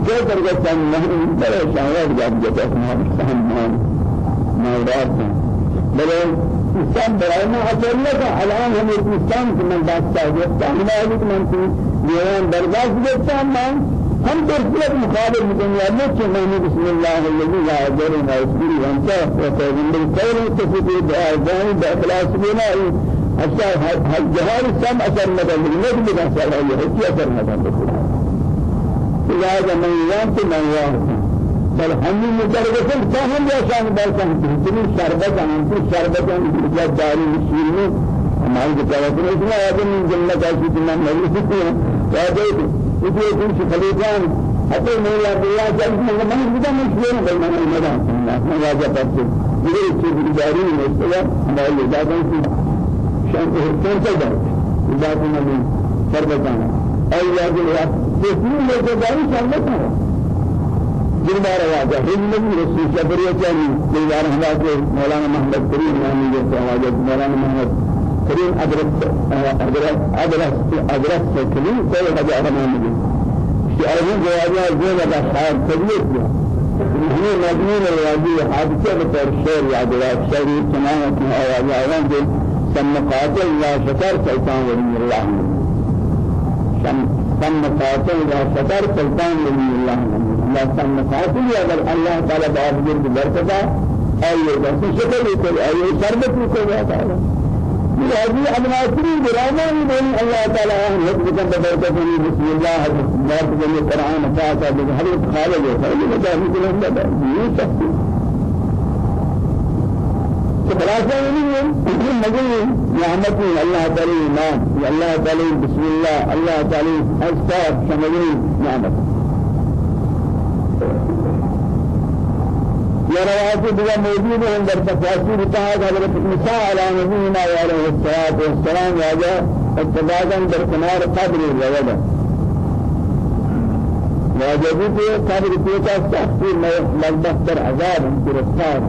كيف درجة سامر ما هو بلا شاعر جاب ما ما ما رأت بلا إنسان بلا. ما أقول لك الآن هم الإنسان كمان بعد ساعة ما أقول من في يوم برباز جبتان هم ترسلت مخالف الدنيا لك من بسم الله الذي لا يضر ما يسبري وانت وتوبين بالخير تفكي بآذان بإخلاص بناء حتى الجهال سم أثر مدن بالنجم بأثر هي حكي أثر مدن لهذا من يانت من يانت بل هم مجرد فهم يا شان فهم تنين شربت عن شربت عن بجد داري مسلمين ہماری ہے اس میں من جنت ایسی جنت نہیں ہے يجي يكون في خليجان حتى من الله بالله جل من من بدا مشهور بين المدى ما راجع بس يجي يصير بجاري مستوى ما يجادون في شان كان كذا يجادون من فربتان أي يجي يا تسمين لجاري شان لكم جربار واجه هم نبي رسول شبرية كاني جربار هذا مولانا محمد جربار مولانا محمد كريم أدرس أدرس أدرس أدرس كريم كل هذا أرمان مجد في أرمان جوابنا زين هذا شعر كبير هي مدينة الوادي حادثة الشهر يا أدرس شهر تماما هذا أرمان جل سم قاتل لا شكر سلطان ولي الله سم سم قاتل لا شكر سلطان ولي الله لا سم قاتل يا الله تعالى بعد جرد بركة أيه بس شكر يقول أيه شربت يقول يا تعالى هذه أبناء برامان بين الله تعالى نسبة ببركة بسم الله بارك الله القرآن فاتح بحريق خالد وخالد وجاهد كلهم يوسف خلاصة يعني مجيء نعمة الله تعالى إيمان الله تعالى بسم الله الله تعالى أستغفر شمالين نعمة يا روایت دیگر موجود ہیں در تفاسیر کہا حضرت عیسیٰ علیہ نبینا والسلام واجہ اتفاقا در کنار قبر الزوجہ واجبی کہ قبر کو کا سختی مذبح عذاب گرفتار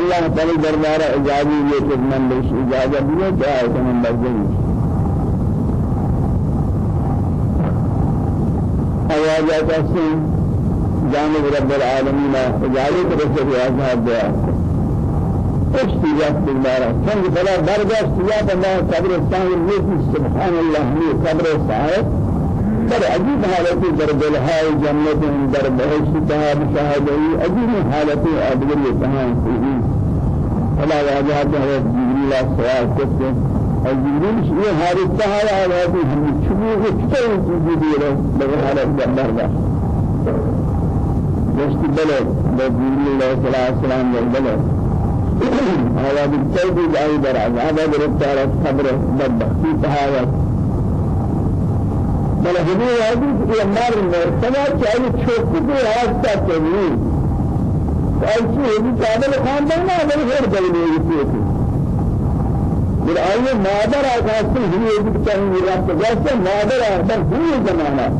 اللہ تعالی دربار اجازی یہ کہ من ليش اجازت نہیں کہ من برجنی آواز آتا جانب رب العالمين اجازت رسول عذاب دیا اشتیاق بالله چند فلا اشتیاق الله قبر الثاني سبحان الله من قبر صاحب در عجیب حالتی در دلهای جنت در بهشت تها مشاهده عجیب حالتی ادویه تها فيه فلا واجهات حضرت جبريل السلام کرتے اور جبریل یہ حالت تها حالتی ہم چھوڑے کتنے چیزیں دے رہے بغیر حالت جبر دا دوست بلد جبريل علیہ السلام بلد هذا بالتوبة أي درع هذا برتارة خبر بدبختي تهاوت بل هذه هذه في أمار المرتبة كأي تشوف في هذا التمرين أي شيء هذه كامل خاندان ما بل غير يسير بل أي مادر أساسي هي بتكلم يراب جالس مادر بل هي زمانة.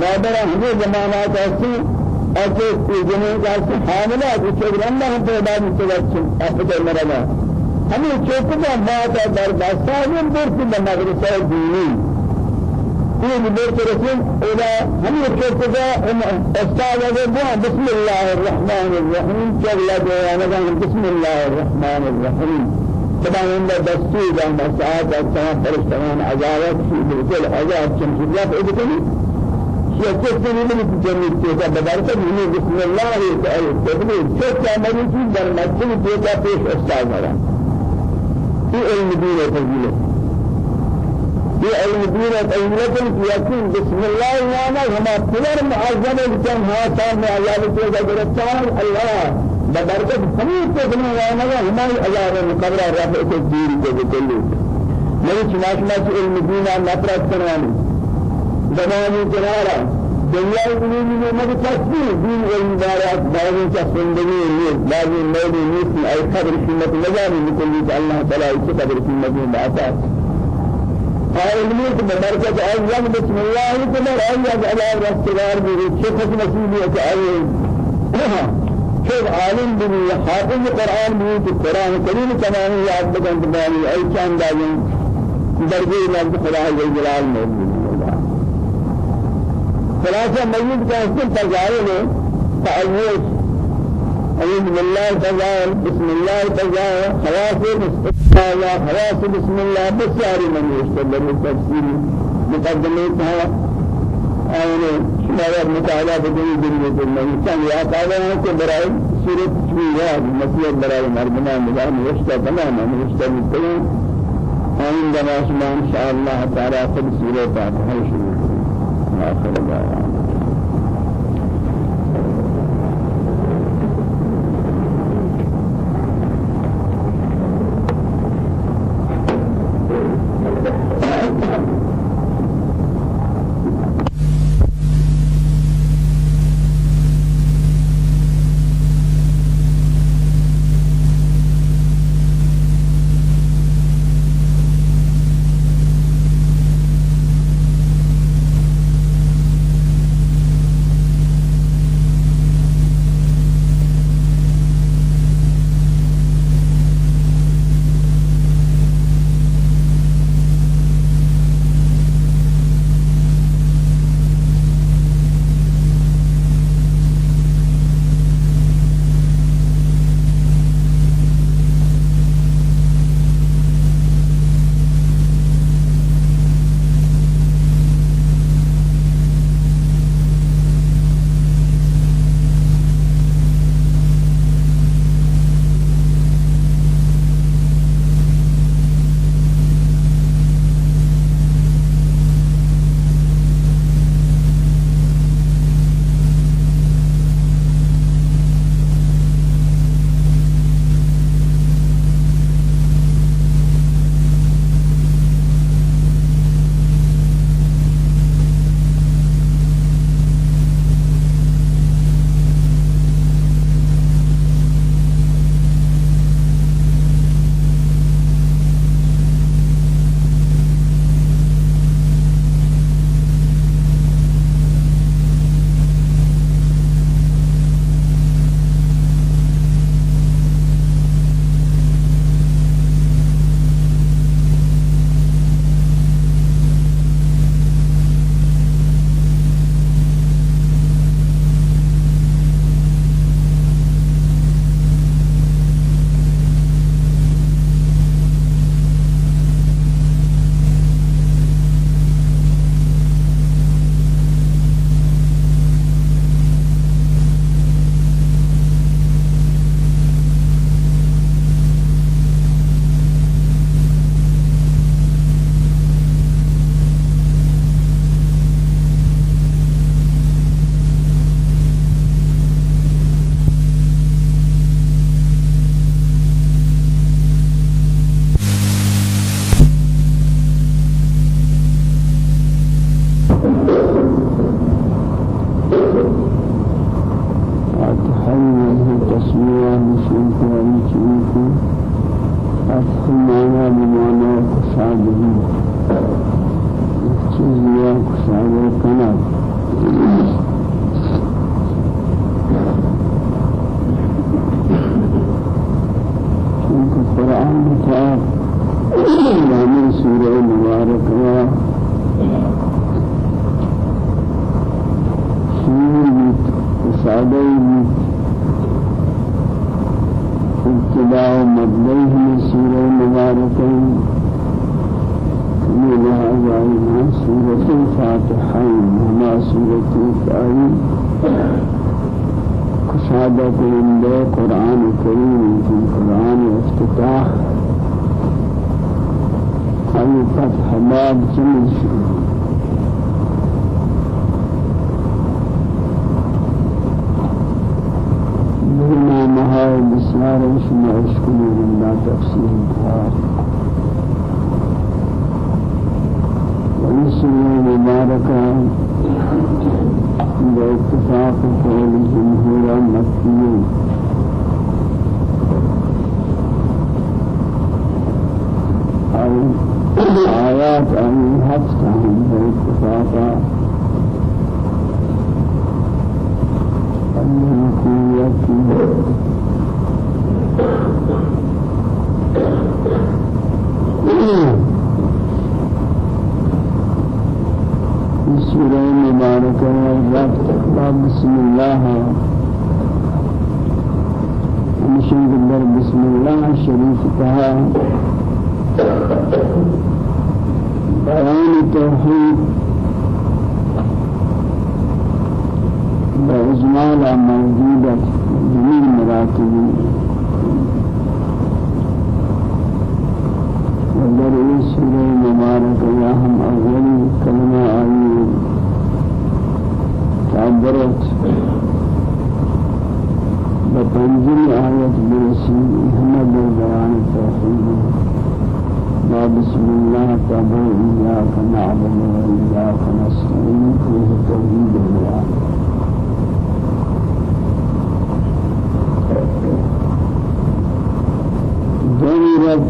مادر هي زمانة أساسي أكيد جنين كاس حاملة أكيد الله تعالى متوجه أحد المرأة ہمیں چوکتا ماتا در دستاوین برسی بمدرسہ دینی یہ بيت رسول إلى هم چوکتا استاد أبو بسم الله الرحمن الرحيم. شغلة بيانا بسم الله الرحمن الرحيم. طبعا عند دستور ده مساعد السلام فرشتمان عجائب في بالكل عجائب شمسيات إذا يكفي من الجنة كذا بدارك من بسم الله تعالى تبني شو كمان في برمجة كذا فيش أستاذ مرا في علم دين تجيله في علم دين تجيله يكون بسم الله وأنا هما كلر معظم كان هذا ما الله كذا كذا الله بدارك سميت تبني وأنا هما الله مقبر رفع الدين كذا كله ما يسمعش ما علم دين نفرت كناني زمانی کنارا دنیای دنیای میں مجھے تصویر دین و عبادات بعضی کا زندگی ہے بعضی مولی نیست. ای قبر قیمت نظاری نکلی کہ اللہ تعالی اس قبر قیمت میں باتا علمی کہ برکت اعظم بسم اللہ تعالی ایاز علی رستگار بھی شفت نصیب ہے کہ ای شوف عالم بھی حافظ قرآن بھی کہ قرآن کریم تمام یاد بکن تمام ای چاند آجن درجے لفظ خدا جلال موجود خلاصة ميت کا اسم تجاهل تعويش أعوذ بالله تجاهل بسم الله تجاهل خلاص بسم الله. خلاص بسم الله بسياري من يشتغل التفسير مقدمتها أنا شمارة مطالعة بدون دنيا من كان يعتبر أن براي سورة شوية مسيح براي مرمنا مدام يشتغل تماما يشتغل تماما. عندما إن شاء الله تعالى في سورة فاتحة. آخر دعوانا شنكواري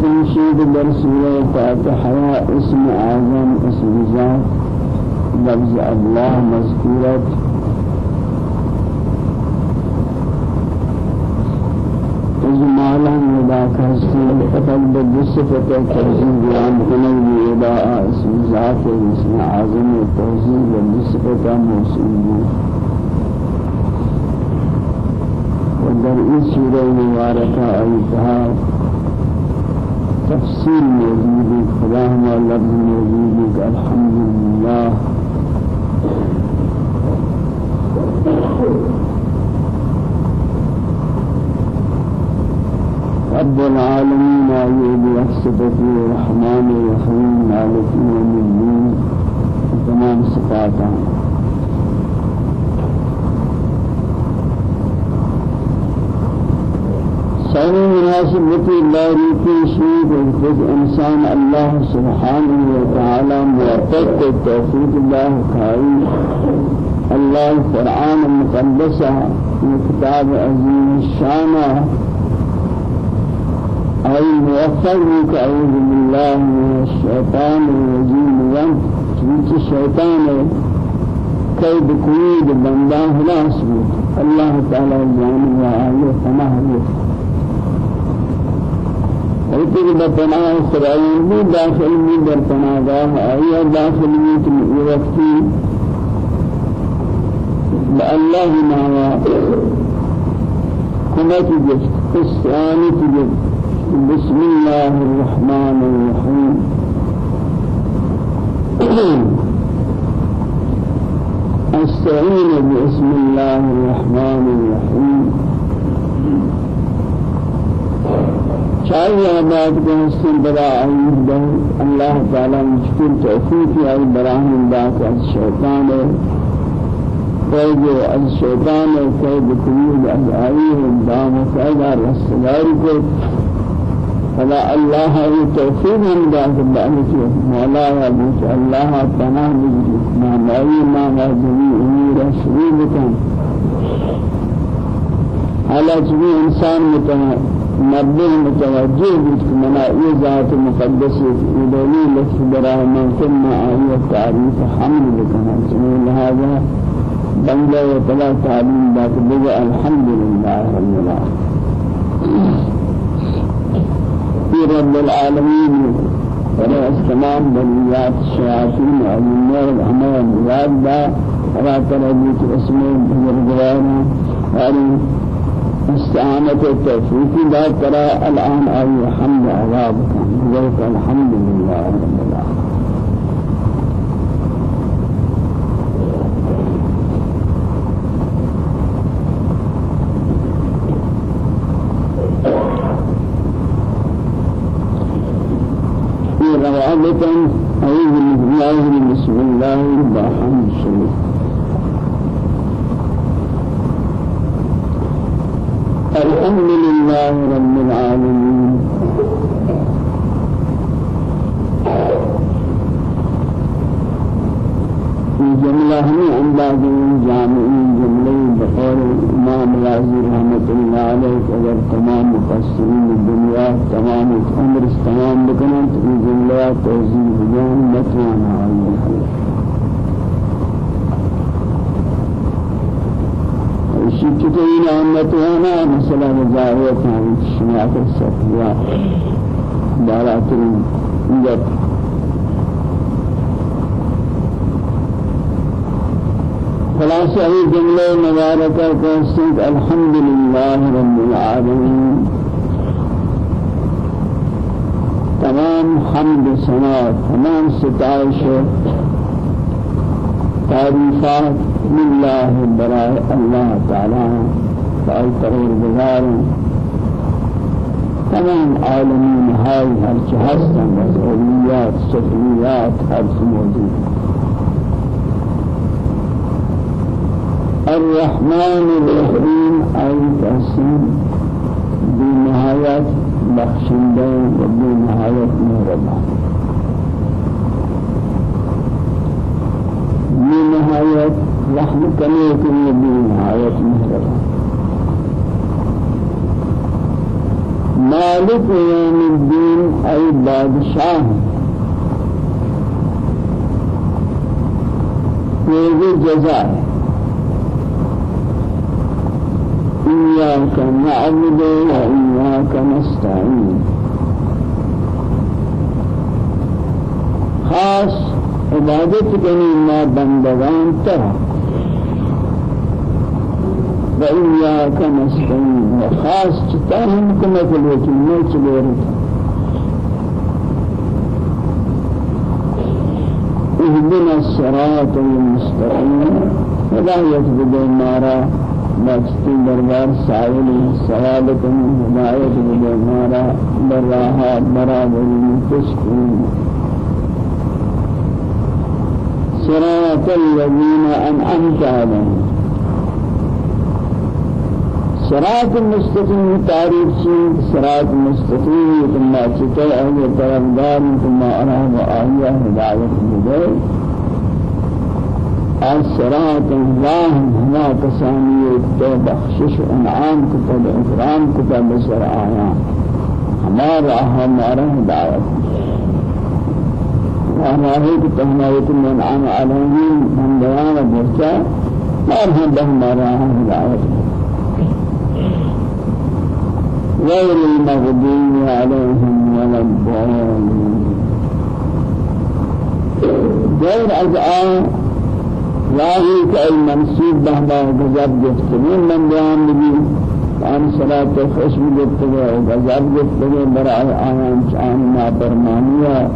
جميلة تنشيد برسولة فاتحة اسم أعظم اسم ذات لفظ الله مذكورة إجمالا ودا كهستين فقط بالصفة التوزيع بيان كنه ودا اسم ذات اسم عظم التوزيع بالصفة موصول ودر إيه سورة مباركة أيتها تفسير موجود خداهم لفظ موجود الحمد لله رب العالمين أيوب يحسبك الرحمن الرحيم مالك يوم الدين تمام صفاته سامي مناسب وفي الله في شيء وفي إنسان الله سبحانه وتعالى موفق التوفيق الله كائن الله القرآن المقدسة كتاب عظيم الشانه أي موفق أعوذ بالله من الشيطان الرجيم. وان چونچه الشيطان كيد كويد بندان خلاص الله تعالى جانب وآيه فناه ایتی کہ بپناہ اسرائیل بھی داخل بھی در پناہگاہ آیا داخل بھی تم وقتی بألہ نعوى كما تجد قصاني تجد بسم الله الرحمن الرحيم استعين بسم الله الرحمن الرحيم شاية بعد كنستن برا الله تعالى مشكل توفيق يا إبراهيم ذاك الشيطان قيد الشيطان قيد كل الأعيه دام فإذا رسلارك فلا الله هي توفيق من ذلك بأنك مولا يا بوش الله پناه بجي ما مأي ما ما جميع أمور شريبك على جميع إنسان متنبه متوجه منا إيه ذات مقدس إلهي لك براه من كنا آية تعريف حمد لكنا سبيل هذا بنجا وطلع تعليم ذات بجاء الحمد لله رب العالمين في رب العالمين ولا استمام بنيات الشياطين والنور الأمان مراد دا ولا تربيت اسمه بجرجوانا يعني استعانة التوفيق لا ترى الآن أي حمد عذابك ذلك الحمد لله رب العالمين. روابط أعوذ بالله بسم الله الرحمن الرحيم الحمد لله رب العالمين جملة هم أنداز جامعين جملة بقول الإمام العزيز رحمة الله عليه أجر تمام مفسرين الدنيا تمام عمر تمام بكنا في جملة توزيع بجان متوانا عليه شكتين أمتنا مثلا عن شماعة السفياء دارات الجد خلاصة هي جملة مباركة كنسيت الحمد لله رب العالمين تمام حمد سنة تمام ستائش تعريفات لله براء الله تعالى فأي تغير بغار تمام عالمين هاي هر هستن وزعوليات سفليات هر موجود الرحمن الرحيم أي تحسين بنهاية بخشنده وبنهاية مهربان بنهاية رحمة كمية بنهاية مهربان. مالك يوم الدين أي بادشاه. يجي جزاء إياك نعبد وإياك نستعين. خاص عبادت کنی ما بندگان ترا و ایاک نستعین و خاص کمک لیکن میں چلے رہتا اهدنا الصراط المستقيم. هداية بدمارا بچتی دربار سائل سوالکم ہدایت بدمارا براها برابری تشکین صراط الذين أنعمت عليهم. صراط المستقيم تعريف شيء صراط المستقيم ثم أتكي أهل ترمدار ثم أراه وآهية هداية بدر الصراط الله هنا تسانية بخشش انعام كتب إكرام كتب سر آيان ہمارا ہمارا ہدایت وأنا أريد تهنئة من عن عليهم من بيان بركة مرحبا بهم راها هداية. غير المغضوب عليهم ولا الضالين. غير أزعاء راهي كالمنسوب بهما غزاب جفتنين من بيان نبي عن صلاة الخشب جفتنين وغزاب جفتنين برعي آيان شأن ما برمانية.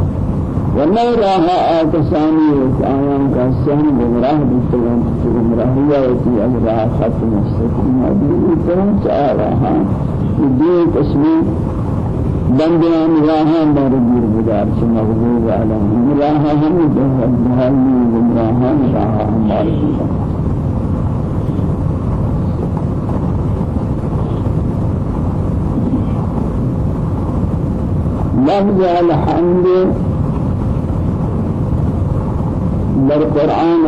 وما راها آتساني آيان کا سہن گمراہ بلتگان کی گمراہیہ ہوتی از راہ خط مستقیم ابھی اتنا چاہ رہا دو قسمی بندیان راہاں بار دیر بدار سے مغضوب علیہم راہاں ہم دہلی گمراہاں راہاں ہمارے لفظ الحمد در قرآن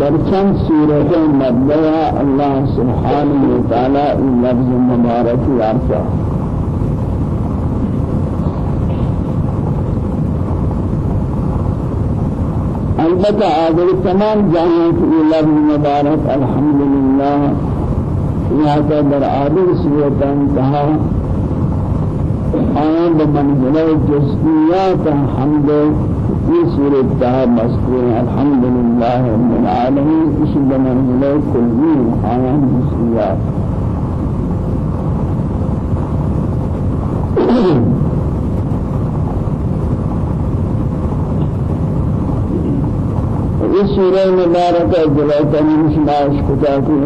برچند سورة مبدأ الله سبحانه وتعالى اللفظ المبارك يرفع البتہ آگر تمام جہاں کی لفظ مبارک الحمدللہ یہاں کا در آدر سورة انتہا آیان بمنزلہ جزئیات حمد في سورة التهاب مذكور الحمد لله رب العالمين إيش بمنزلة كلين آيان مسيات <coughs> اس سورہ مبارکہ جلالتہ میں شماش کتا کی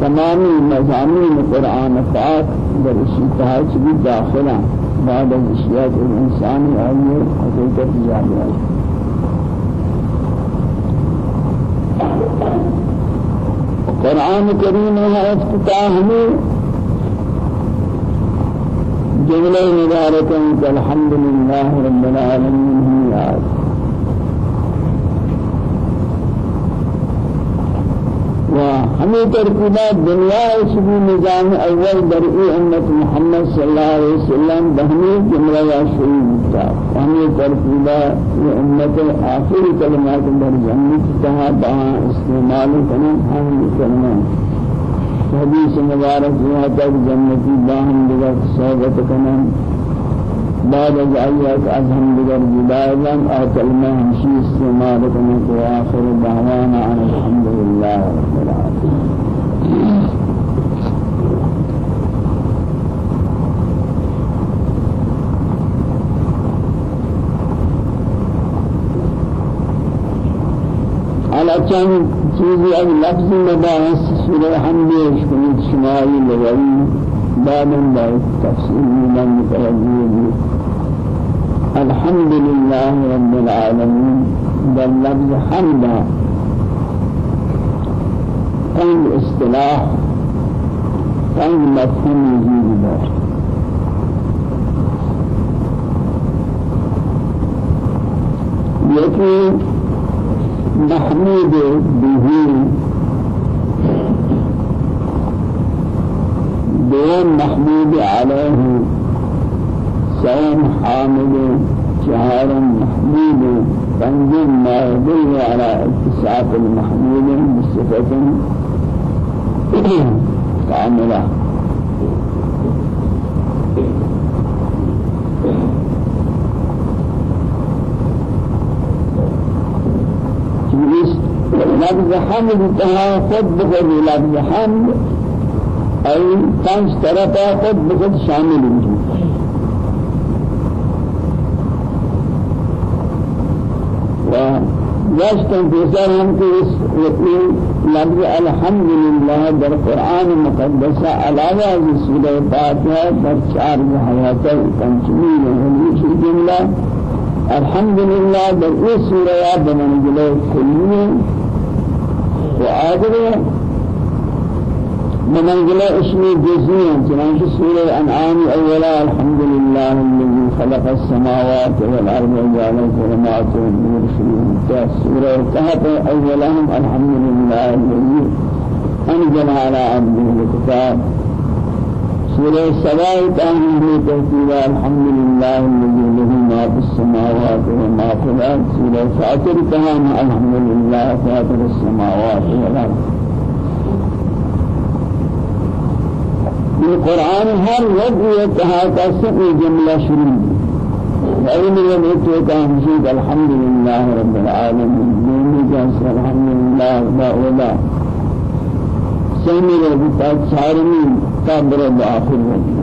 تمامی مضامین قرآن پاک در اسی تحت بھی داخلہ بعد الاشياء الانسان آئیے حقیقت جامعہ قرآن کریم ہے افتتاح میں جملہ مبارکہ الحمد للہ رب العالمین ہی آج وهمي ترتيبات دنيا اسمي نظام أول برئي أمة محمد صلى الله عليه وسلم بهمي جملة يا شريف وهمي ترتيبات لأمة آخر كلمات در جنة تها بها استعمال كنا هم كلمات حديث مبارك يا تك جنتي باهم بغت صحبت كنا بعد جعلت أزهم بغر جدائلا آتل ما همشي استعمال كنا وآخر دعوانا عن الحمد لله رب العالمين على كم چیزی از لفظ مباحث سورة حمد شمالی لغوی بعد بعد تفسیر من متوجه الحمد لله رب العالمين. بل لفظ حمد قيل اصطلاح قيل مفهوم يجيب له يكي محمود به دون محمود عليه سين حامد شهر محمود تنزل ما يدل على اتصاف المحمود بصفة كاملة لفظ حمد تها بخد لفظ حمد أي پنج طرفا خد بخد شامل وجود ويشتم بيسار هم كيس يقول لفظ الحمد لله در قرآن مقدس علاوة سورة فاتحة در چار حياة پنچمی هنوش الجملة الحمد لله در اي سورة بمنزل كلية وآخر بمنزل اسم جزئيا چنانچہ سورة انعام اولا الحمد لله الذي خلق السماوات والأرض وجعل الظلمات والنور في سورة الكهف أولهم الحمد لله الذي أنزل على عبده الكتاب. سورة السماء تأمين ترتيب الحمد لله الذي له ما في السماوات وما في الأرض. سورة فاتر تمام الحمد لله فاتر السماوات والأرض. القرآن هر وجه يتها سبع جملة شروع. وأين يموت كامشيد الحمد لله رب العالمين. دوني جاس الحمد لله لا ولا. سمي ربطات سارمين كابر بآخر وجه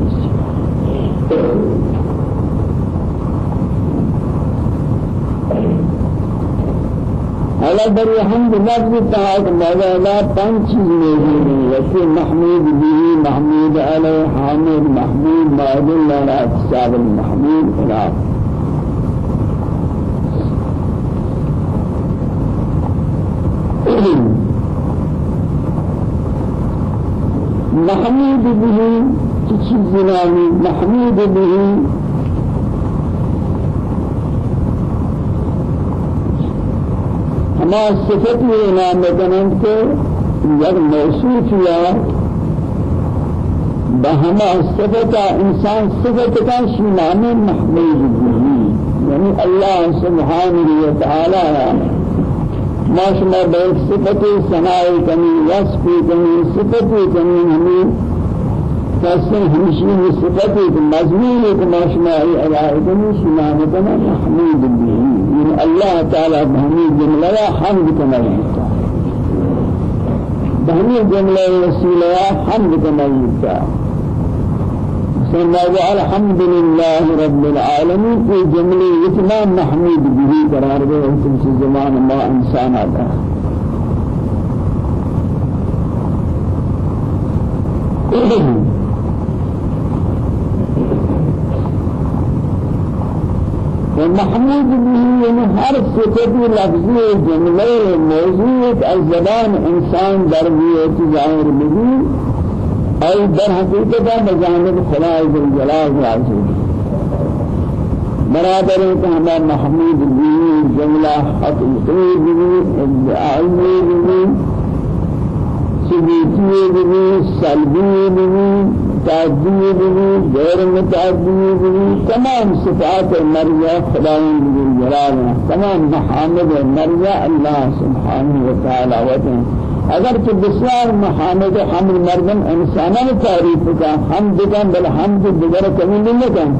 على بر الحمد لله تعالى ماذا لا پنج چیز موجود محمود به محمود علیہ حامد محمود معدل على اتصاب المحمود إلى محمود به چیز نامی محمود به ہما صفت یہ نام کنند کے یک موصوف یا بہما صفت انسان صفت کا شنام محمود بھی یعنی اللہ سبحانہ و تعالی ما شما بیت صفت سنائی کمی وصفی کمی صفتی کمی ہمیں کسی ہمشی صفتی مضمون ایک ما شما ای علائی کمی شما مکنا محمود بھی یعنی اللہ تعالی بہمی جملہ حمد کمی بہمی جملہ وسیلہ حمد کمی ثم الحمد لله رب العالمين. في جملة إتمام محمود به قرار دے في زمان ما إنسان آتا <clears throat> ومحمود به يعني هر صفة لفظي جملة موضوع الزبان إنسان دربية ظاهر به أي در حقيقة بجانب خلائق الجلال والعزيز برادر ہمیں محمود بھی جملہ حقیقی بھی ادعائی بھی ثبوتی بھی سلبی بھی تعدی بھی غیر متعدی تمام صفات مرجع خداوند جلال تمام محامد مرجع اللہ سبحانہ وتعالی وتعالى اگر کہ بسیار محامد حمد مردم انسانان تعریف کا حمد کن بل حمد دیگر کمی نہیں کن.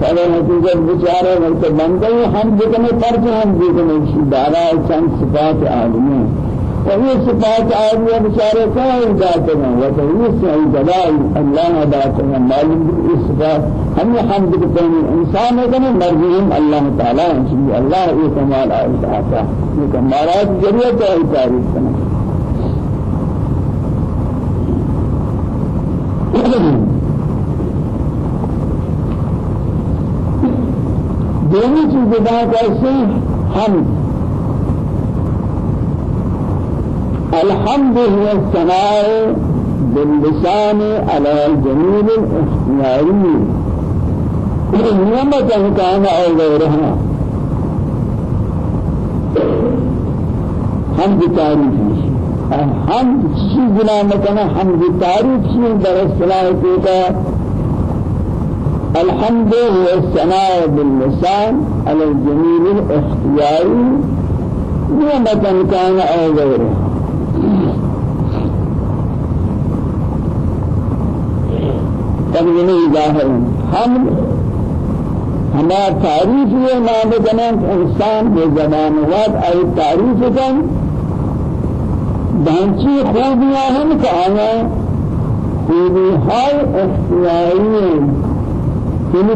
فاگر حقیقت بچارے وقت بندے حمد کنے پر کے حمد کنے دارا چند صفات عالمی. و یہ صفات عالمی بچارے کوئی ذات ہیں و تو یہ صحیح دلائی اللہ ذات ہیں معلوم اس صفات ہم یہ حمد کرتے ہیں إنسان ہے کہ مرضیم اللہ تعالی ہیں اللہ یہ کمال آتا ہے یہ کمالات ذریعہ تعریف کرنا دونی چیز بات ایسے ہم الحمد هو الثناء باللسان على الجميل الاختياري. نعمة كان أو غيرها. حمد تعريفي حمد شيء بنا مكان حمد تعريف شيء درس صلاة الحمد هو الثناء باللسان على الجميل الاختياري. نعمة كان أو غيره تبيني ظاهر حمد ہما تعریف یہ نام کنن انسان بے زبان واد ای تعریف کن دانچی خوبیاں ہم کہ آیا خوبی ہائی اختیاری یعنی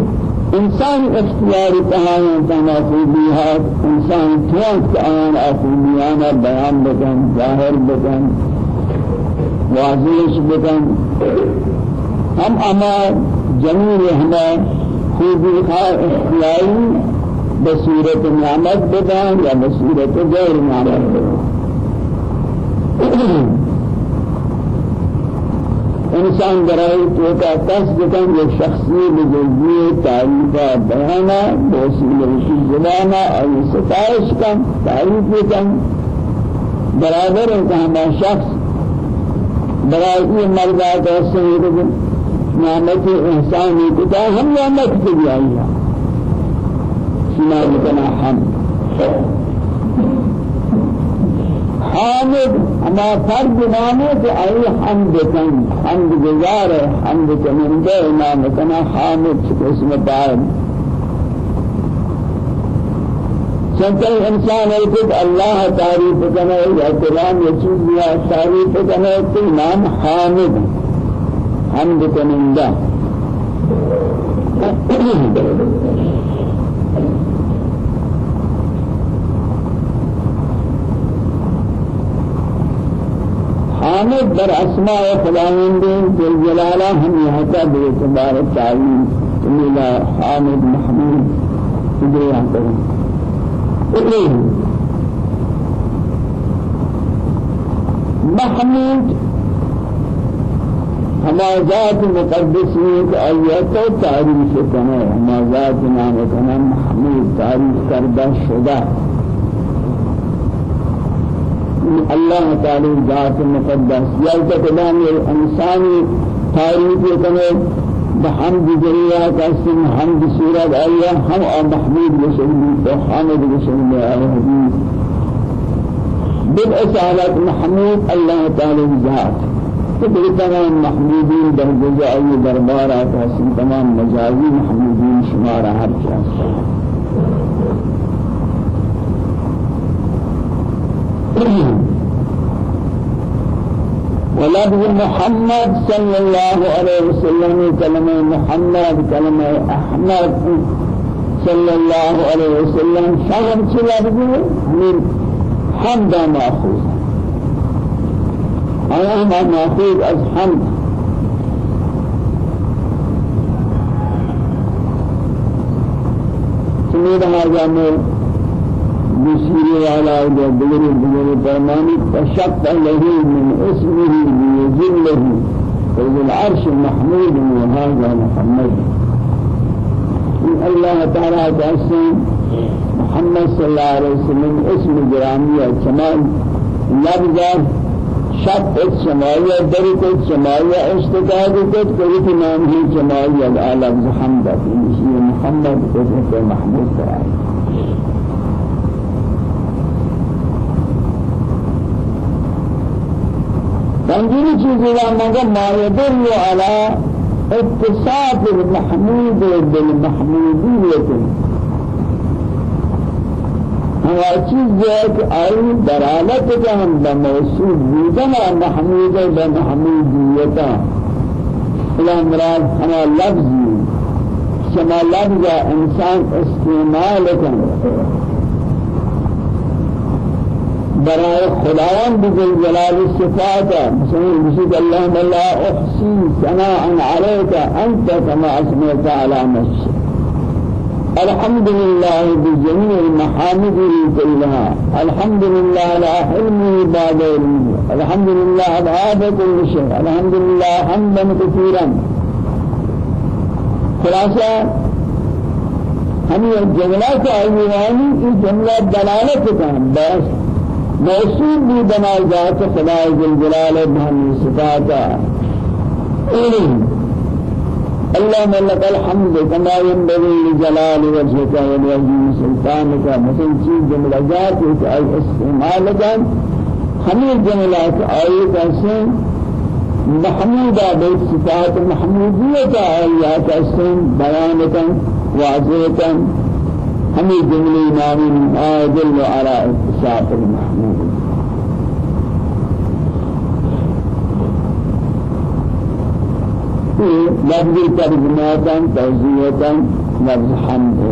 انسان اختیاری تهایی تنا خوبیات انسان توانت که آن خوبیانا بیان بکن ظاهر بکن واضحش بکن. ہم اما جمیل ہما خوبی خواہ اختیاری بصورت نعمت بدن یا بصورت غیر نعمت بدن انسان برای تو کا تصدیقاً یہ شخصی بجزی تعریفہ بیانا بوسیل رشی زبانا اور ستائش کن تعریف کن۔ برابر ہے کہ شخص برای یہ مرد کا سید نعمت انسانی کتا ہم نعمت کی بھی آئی ہے سنا بکنا ہم۔ حامد اما فرد نامه کہ ای حمد کن حمد گزار حمد کننده نام کنا حامد اسم بعد چنتر انسان ہے کہ اللہ تعریف کرنے یا چیز یا تعریف کرنے تو نام حامد۔ حمد کننده حامد در اسماء خداوند جل جلاله هم يهتا باعتبار التعليم إلى حامد محمود تدري محمود ہما ذات مقدسیت آیت و تعریف کنے ہما ذات نام کنے محمود تعریف کردہ شدہ الله تعالى ذات مقدس. يلت كلام الإنساني تاريخ كنه بحمد جليا قسم حمد سورة الله هم محمود بسم وحمد بسم الله الحديث بالأسالة محمود الله تعالى ذات. تو تمام محمودین در جزائی دربار آتا تمام مجازی محمودین شمار هر چیز ولفظ محمد صلى الله عليه وسلم كلمة محمد كلمة أحمد صلى الله عليه وسلم شغل شلفظ من حمد مأخوذ أنا ما مأخوذ از حمد. هذا بشير على بدر بدر فرماني فشق له من اسمه ليجله فإذا العرش محمود وهذا محمد. الله تعالى تأسين محمد صلى الله عليه وسلم اسم جرامية كمال لفظة شق السماوية درك السماوية اشتقاق كت كريت نام هي سماوية على لفظ حمد في محمد اسم محمود تعالى تنجيل چیزی مگر ما يدل على اتصاف المحمود بالمحمودية ہوا چیز آئی درالت کا ہم بموصول بودنا محمود بمحمودیتا الامراض ہما لفظی شما لفظ انسان استعمال کرنے برای خداوند بجل جلال الصفات مثلا بشيك اللهم لا أحصي ثناء عليك أنت كما أسمعت على نفسك الحمد لله بجميع محامده كلها الحمد لله على حلمه بعد الحمد لله على كل شيء. الحمد لله حمدا كثيرا. خلاصة هم الجملات أيواني في جملة دلالة كان بس موصول بھی بنا ذات جل جلال بہمی صفاتا اللهم لك الحمد كما ينبغي لجلال وجهك ولعظيم سلطانك مثل چیز ہے استعمال کن ہمیں جملات آیت ایسے محمودہ بیت صفات محمودیت آیات ایسے بیان کن واضح کن ہمیں جملے نامی على اتصاف المحمود لفظ ترجماتا توزيعا لفظ حمد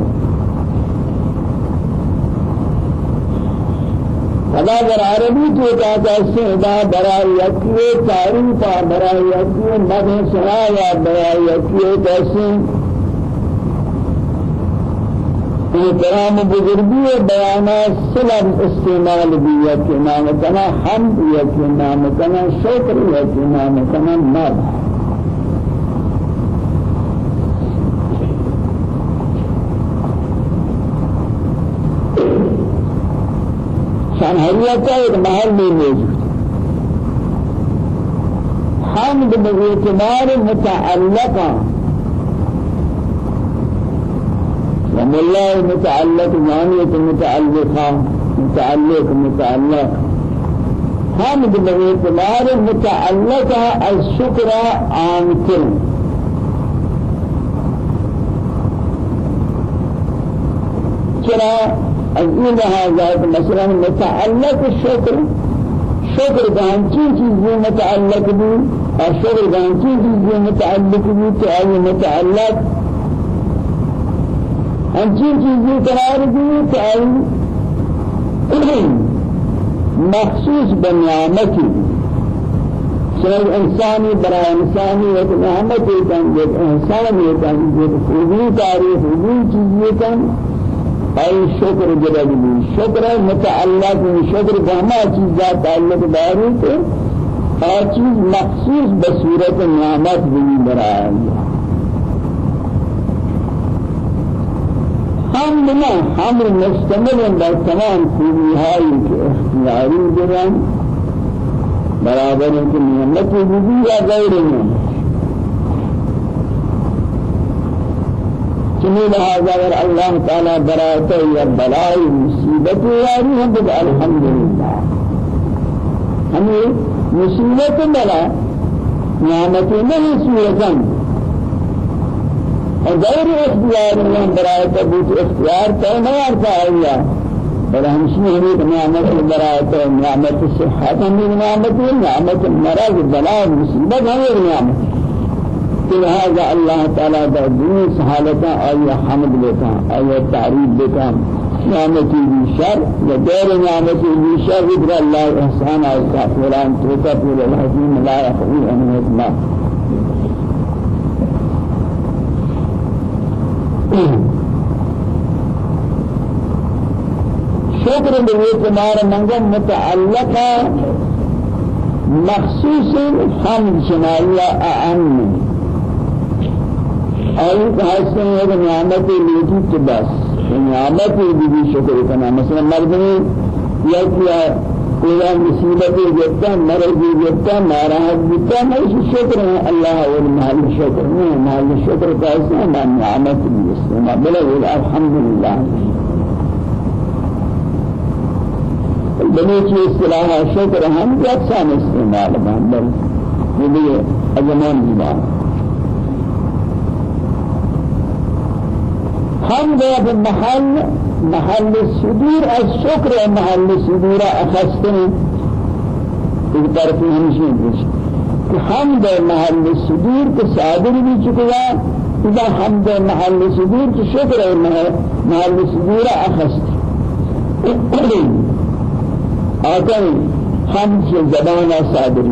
فلا در عربی تو کہتا ہے یکی تعریفا برای یکی مدہ سرایا برای یکی کیسے احترام بزرگی بیانات سلم استعمال بھی کہ نام کنا حمد یا کہ نام کنا شکر یا کہ نام کنا مد شانہریت کا ایک محل میں موجود حمد باعتبار متعلقہ۔ وملا متعلق معنية متعلقة متعلق متعلق۔ حمد باعتبار متعلقة الشكر عن كل أقول هذا مثلا متعلق الشكر شكر بانچی چیزیں متعلق بھی اور شکر بانچی چیزیں متعلق بھی تو آئی متعلق ہنچی چیزیں قرار دی کہ مخصوص بنیامتی شاید انسانی برای انسانی ایک نعمت ایتن ایک انسان ایتن خوبی تعریف خوبی چیزی شکر جلد بھی شکر متعلق شکر بہما چیزات تعلق داری کے ہر چیز مخصوص بصورت نعمت بھی برای اللہ ہم حمد ما حمد مستمر بر تمام خوبی هایی که اختیاری بدن برابر که نعمت وجودی یا غیر نعمت. چنی لہذا اگر اللہ تعالی براتے یا بلائی مصیبت یاری ہم بد الحمدللہ ہمیں مصیبت بلا نعمت نہیں سورتن اور غیر اختیار میں براتے بود اختیار تو نہیں آتا ہے بل همشي هنيك نعمة البراءة نعمة الصحة نعمة نعمة المرض بلاء مصيبة هي هذا الله تعالى بدون سهالة أي حمد لك أي تعريف لك نعمتي بشر وغير نعمتي بشر ذكر الله إحسان أو كافران توكفر الحكيم لا يخفي عنه الله شكر بالاعتبار من متعلقة مخصوص حمد شمالية أعمل اور حاصل ہے کہ نعمت لیتی تو بس نعمت بھی شکر کرنا مثلا مردمی یا کیا کوئی مصیبت جتا مرض جتا ناراحت جتا میں شکر ہے اللہ اور محل شکر میں محل شکر کا اسم نعمت بھی استعمال بلا الحمدللہ بني چی اصطلاح شکر ہم کے اقسام استعمال بل یہ اجمان دی هم ده محل محل صدور. الشكر محل صدور أخستني في طرف همشين بش هم ده محل صدور كصادر بھی چکا إذا هم ده محل صدور كشكر محل صدور أخست. آتن هم سے زبان صادر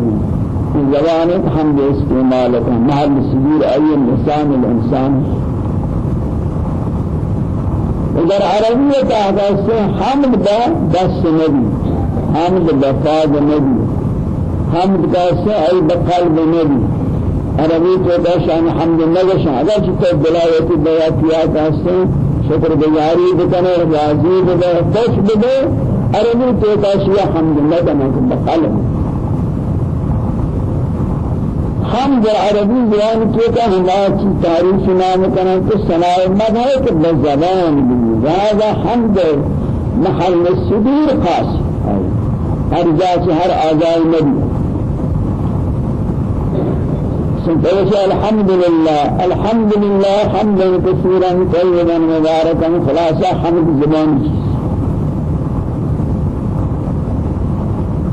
زبان هم ده استعمال محل صدور أي لسان الإنسان در عربیت آغاز سے حمد با دست نبی. حمد بفاد نبی. حمد کاسے ای بقلب نبی. عربی تو حمد نگشان اگر چطور بلایت بیاتیات آستے شکر گزاری بکنے راضی بده خوش بده عربی تو داشیا حمد نگنا بقلب ہم جو عربی زبان کے کا ہماری تاریخ نام کرنا تو سنائے مد ہے کہ بزبان هذا حمد محل الصدور خاص. ہر جا سے ہر آزائے نبی. سنتوش الحمد لله الحمد لله حمدا كثيرا طيبا مباركا خلاصة حمد زبان.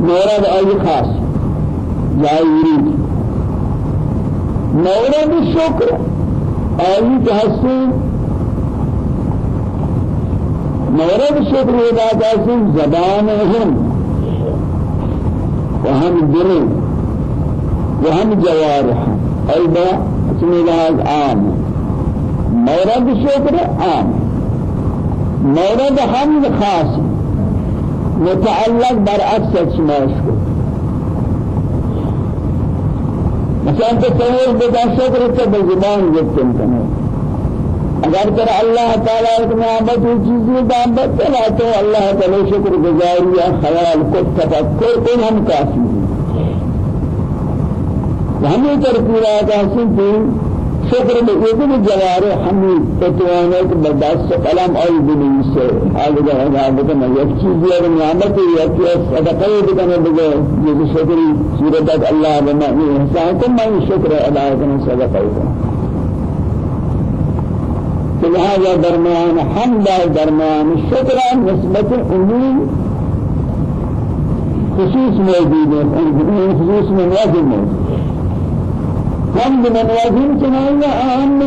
مورد أي خاص جاي يريد مورد الشكر آئی تحسن مورد الشكر ادا تحسن زبان هم. وهم دل وهم جوارح أيضا اسم لحاظ عام مورد الشكر عام مورد حمد خاص. متعلق برعكس اسمه شكر مثلا تصور بدا شکر سے بزبان جبتن کنے اگر تر اللہ تعالیٰ ایک نعمت چیزی دامت چلا تو اللہ تعالیٰ شکر گزاری یا خیال کو تفکر کو ہم کافی ہیں۔ ہمیں ترکیرہ کافی تھی۔ شکر بقیدی جواره همین فتوانه که به دست قلم آی بنویسه حال ده هزار بکنه یک چیزی اگر نعمت یکی صدقه بکنه بگه یک شکری صورتت الله به معنی احسان کن من شکر ادا کنه صدقه کنه لهذا درمیان حمد درمیان شکر نسبت عموم خصوص موجود ہے خصوص میں واجب هم من وزن كناية أهم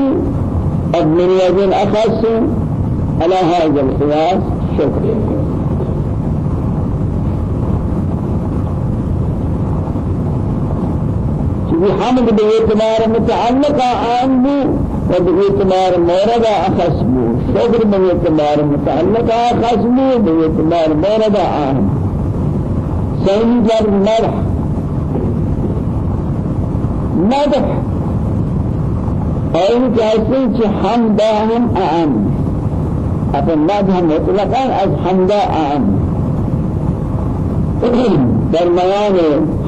قد من وزن أخص على هذا القياس شكر في حمد باعتبار متعلق عام وباعتبار مورد أخص بو. شكر باعتبار متعلق أخص بو باعتبار مورد عام سيد المرح مدح ہیں کہ ہم داہم أعم. اپن مدح مطلقا از حمدا عام <coughs> درمیان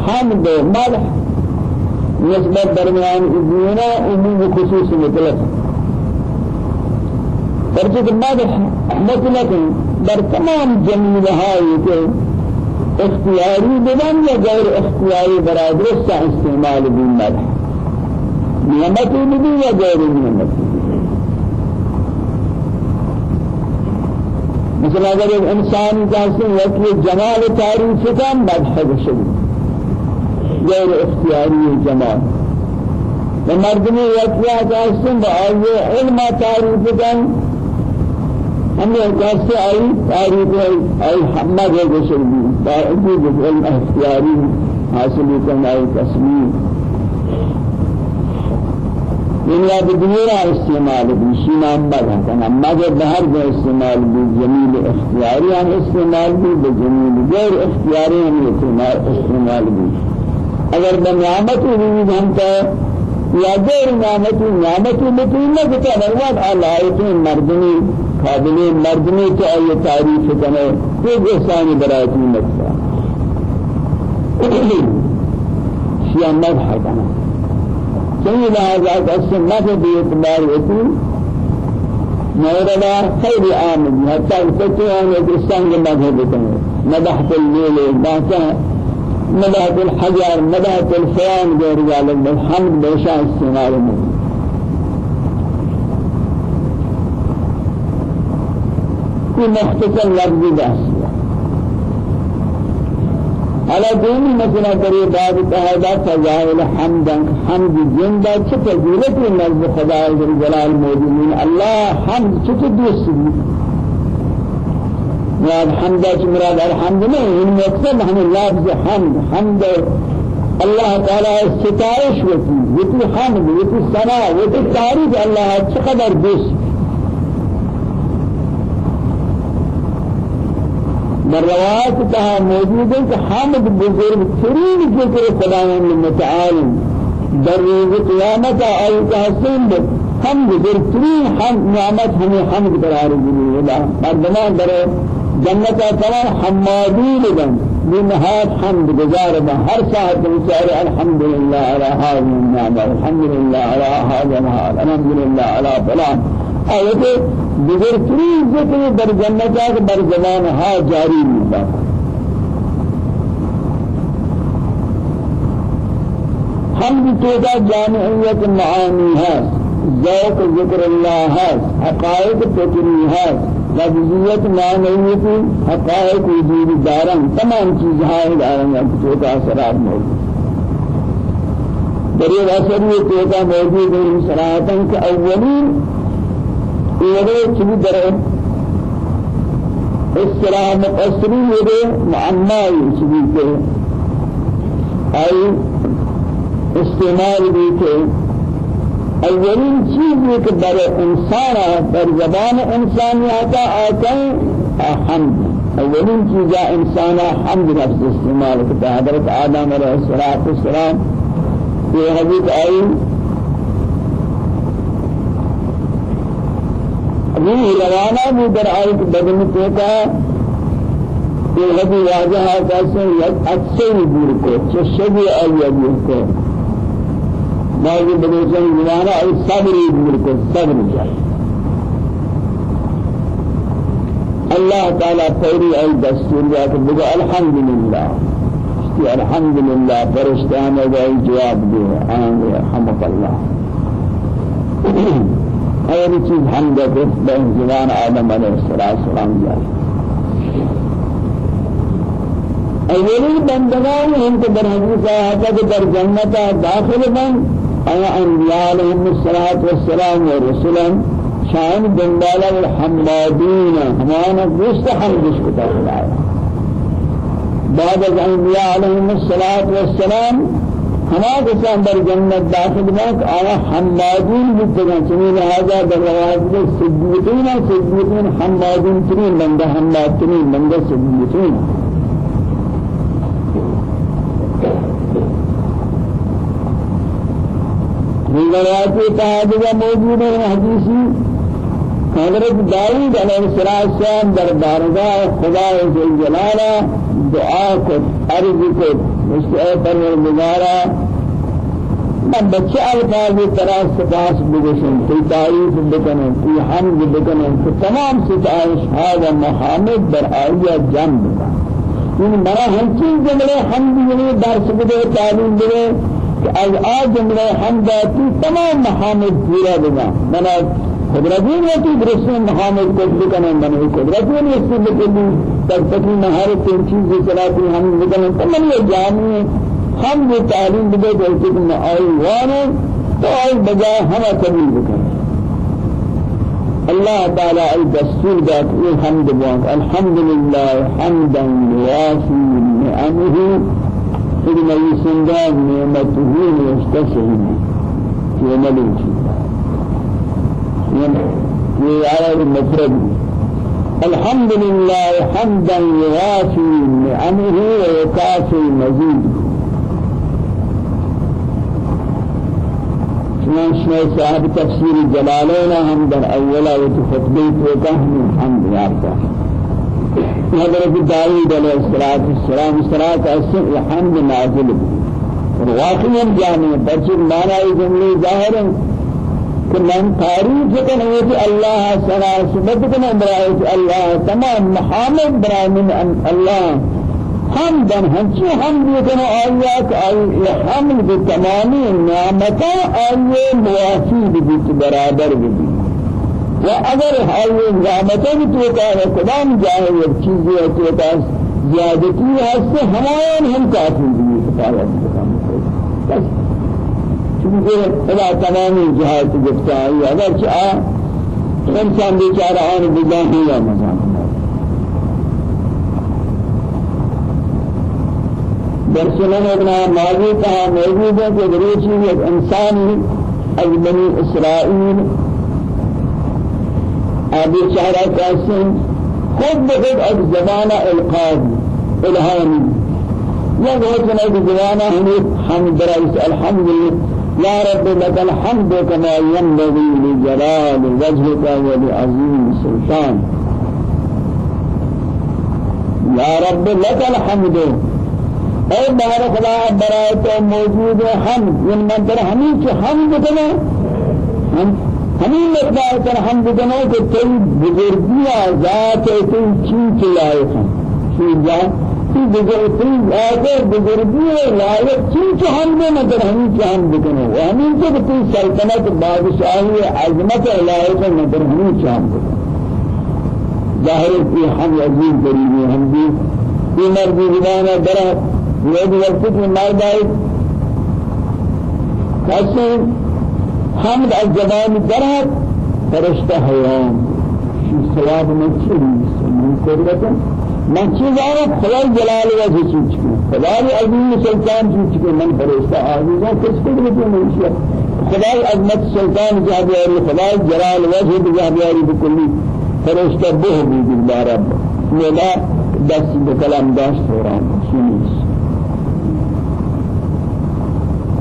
حمد و مدح نسبت درمیان ادینا عموم خصوص مطلق. فرجت مدح مطلق در تمام جمیل هایی که اختیاری بدن یا غیر اختیاری برای درست استعمال بین مدح نعمتی بدی یا غیر نعمتی مثلا اگر ایک انسانی جانسے وقتی جمال تعریف کا مدح بشری غیر اختیاری جمال ومردمی وقتی جانسے بآئی علم تعریف کا ہمیں جانسے آئی تعریف آئی حمد بشری باوجود علم اختیاری حاصل کرنا آئی تصمیم دنیا کی دنیا استعمال بھی شینا امبد ہے اما جو بہر جو استعمال بھی جمیل اختیاری ہم استعمال بھی بجمیل غیر اختیاری ہم استعمال بھی اگر بنعمت ہوئی ہم تو یا غیر نعمت نعمت مطمئنہ کہ تبرات علائق مردمی قابل مردمی تو آئی تعریف کرنے کوئی احسانی برایتی مطلع شیعہ مدح کرنا صحیح لہذا السنة بإعتبار يتي موردا خير عام حتى الفتوان يدرسان مذهب كنا مدحت الليل باتا مدحت الحجر مدحت الفيان غير ذلك بالحمد بشاء السنار المهم في مختصر لفظ بس. على دینی مثلا کری بعد قاعدہ فضائل حمد حمد جندا چه فضیلت نزد خدا جلال موجودین الله حمد چه دوست مراد حمد مراد الحمد نہیں ان مقصد ہم لفظ حمد حمد. الله تعالى ستائش وتی وتی حمد وتی ثنا وتی تعریف الله چقدر دوست در روایت کہا موجود ہے کہ حامد بزرگ ترین ذکر خداوند متعال در روز قیامت آئی کا حسین ہم بزرگ ترین حمد نعمت ہمیں حمد قرار دی ہے مردمان در جنت تمام حمادین بن بنهاد حمد گزار با هر ساعت بچار الحمد لله على هذه النعمة الحمد لله على هذا الحال الحمد لله على فلان. آیت بزرگترین ذکر در جنت ہے بر زمان ها جاری ملتا حمد تودا جامعیت معانی ہے ذوق ذکر اللہ ہے حقائق فکری ہے لفظیت معنیت حقائق وجود دارن تمام چیز ہیں دارن تودا اثرات موجود یہ اثر یہ تودا موجود ہے صراحتاً کہ اولین۔ یہ چیز در اصطلاح مقصری یہ معمائی چیز کے آئی استعمال بھی کے اولین چیز یہ کہ در انسان در زبان انسانی آتا آتا حمد اولین چیزا انسان حمد نفس استعمال کرتا حضرت آدم علیہ السلام یہ حدیث آئی روح روانہ بھی در آیت بدن پیتا یہ لگی واجہ کیسے یک اچھے دور کو چشبی آئیہ کو بعض بدوسن روانہ ای صبر کو صبر جائے اللہ تعالی فوری ای دستور جا کہ بگو الحمدللہ الحمدللہ فرشتان ای جواب دے آن رحمت اللہ. خیر چیز حمد گفت به زبان آدم علیه السلام جاری اولی بندگان هم که در حدیث که در جنت داخل بن ایا انبیاء علیهم السلام و رسولا شان دنبال الحمادین ہمانا گوشت حمدش کتا خدایا بعد از انبیاء علیهم السلام ہما کسان در جنت داخل حمادین بودتگان چنین لہذا در روایت میں صدیقین صدیقین حمادین ترین بندہ حماد ترین بندہ صدیقین. روایت تعادل موجود ہے حدیثی۔ حضرت داود علیہ السلام در بارگاہ خدا جل جلالہ دعا کو عرض کو مستعے پروردگارا من بچے الفاظ طرح سپاس بگشن تی تعریف بکنن تی حمد بکنن تی تمام ستائش هذا محمد در آئیہ جمع بکن این مرا ہمچین جملے حمد یعنی درس بدے تعلیم کہ از آ جملے حمد تی تمام محمد پورا بنا۔ منا قدرتين يأتي برسم محامد کو بکنے بنے قدرتين يأتي بکلی تک تکی مہارت تین چیز صلاتی ہم بکنے تمام یہ جامعی ہم یہ تعلیم بدے جلتے کہ آئی وأنا تو آئی بجائے ہمیں قبول بکنے الله تعالى الدستور ذات الحمد لله الحمد لله حمدا يوافي نعمه إذن يسندان نعمته يستسهل في ملوكه في على المفرد الحمد لله حمدا يوافي نعمه ويكافي مزيد شما صاحب تفسير جلالنا هم در اولا وتخطبيت وكهم الحمد لله حضرت داود عليه الصلاة والسلام صلاة السن الحمد نازل. واقعا جامع برچه معنی جملة ظاهرا کہ من تعریف کرنے کہ اللہ سنا سبت کرنے برائے کہ اللہ تمام محامد برائے من اللہ. حمدا ہنچی حمد کرنے آیات آئی حمد بتمامی نعمتا آئی موافی بھی برابر بھی و اگر آئی نعمتا بھی تو کہا قدام جائے ایک چیزی ہے تو زیادتی ہے سے ہمائن ہم کافی بھی کفایت بس. چونکہ خدا تمامی جہات گفتا ہے اگر چاہ انسان بیچارہ آن بجان ہی یا مزان در سنن ابن ماضی کہا موجود ہے کہ دروچی ایک انسانی از بنی اسرائیل آبی چہرہ قاسم خود بخود از زبان القاب الہامی یا بہت بنا زبانہ ہمیں حمد رئیس الحمدللہ يا رب لك الحمد كما ينبغي لجلال وجهك ولعظيم سلطان. يا رب لك الحمد. اے بارک اللہ برائے موجود حمد ان من تر ہمیں کہ حمد. ہم ہمیں مقدار کر حمد کرنا کہ تیری بزرگیاں ذات ہے تیری کے لائق ہیں چین کی بزرگی آگے بزرگی لائق چیز ہم نے مگر ہم کیا ہم بکنے وہ ہمیں سے کہ سلطنت بادشاہی عظمت لائق مگر ہم کیا ہم بکنے ظاہر کی ہم عظیم قریبی ہم بھی یہ مرضی زبانہ درہ یہ بھی وقت کی مرد آئی کیسے حمد از زبان درہ فرشتہ حیران. شی سواب میں چیز من قدرتا من چیز آنا خدای جلال و چیز چکے خدای عظیم سلطان چیز چکے من فرشتہ آزیزاں کس دیتے ہیں خدای عظمت سلطان جابیاری خدای جلال وجه جابیاری بکلی فرشتہ بہ بھی دلدارا میلا دست بکلام داشت فوران سنیس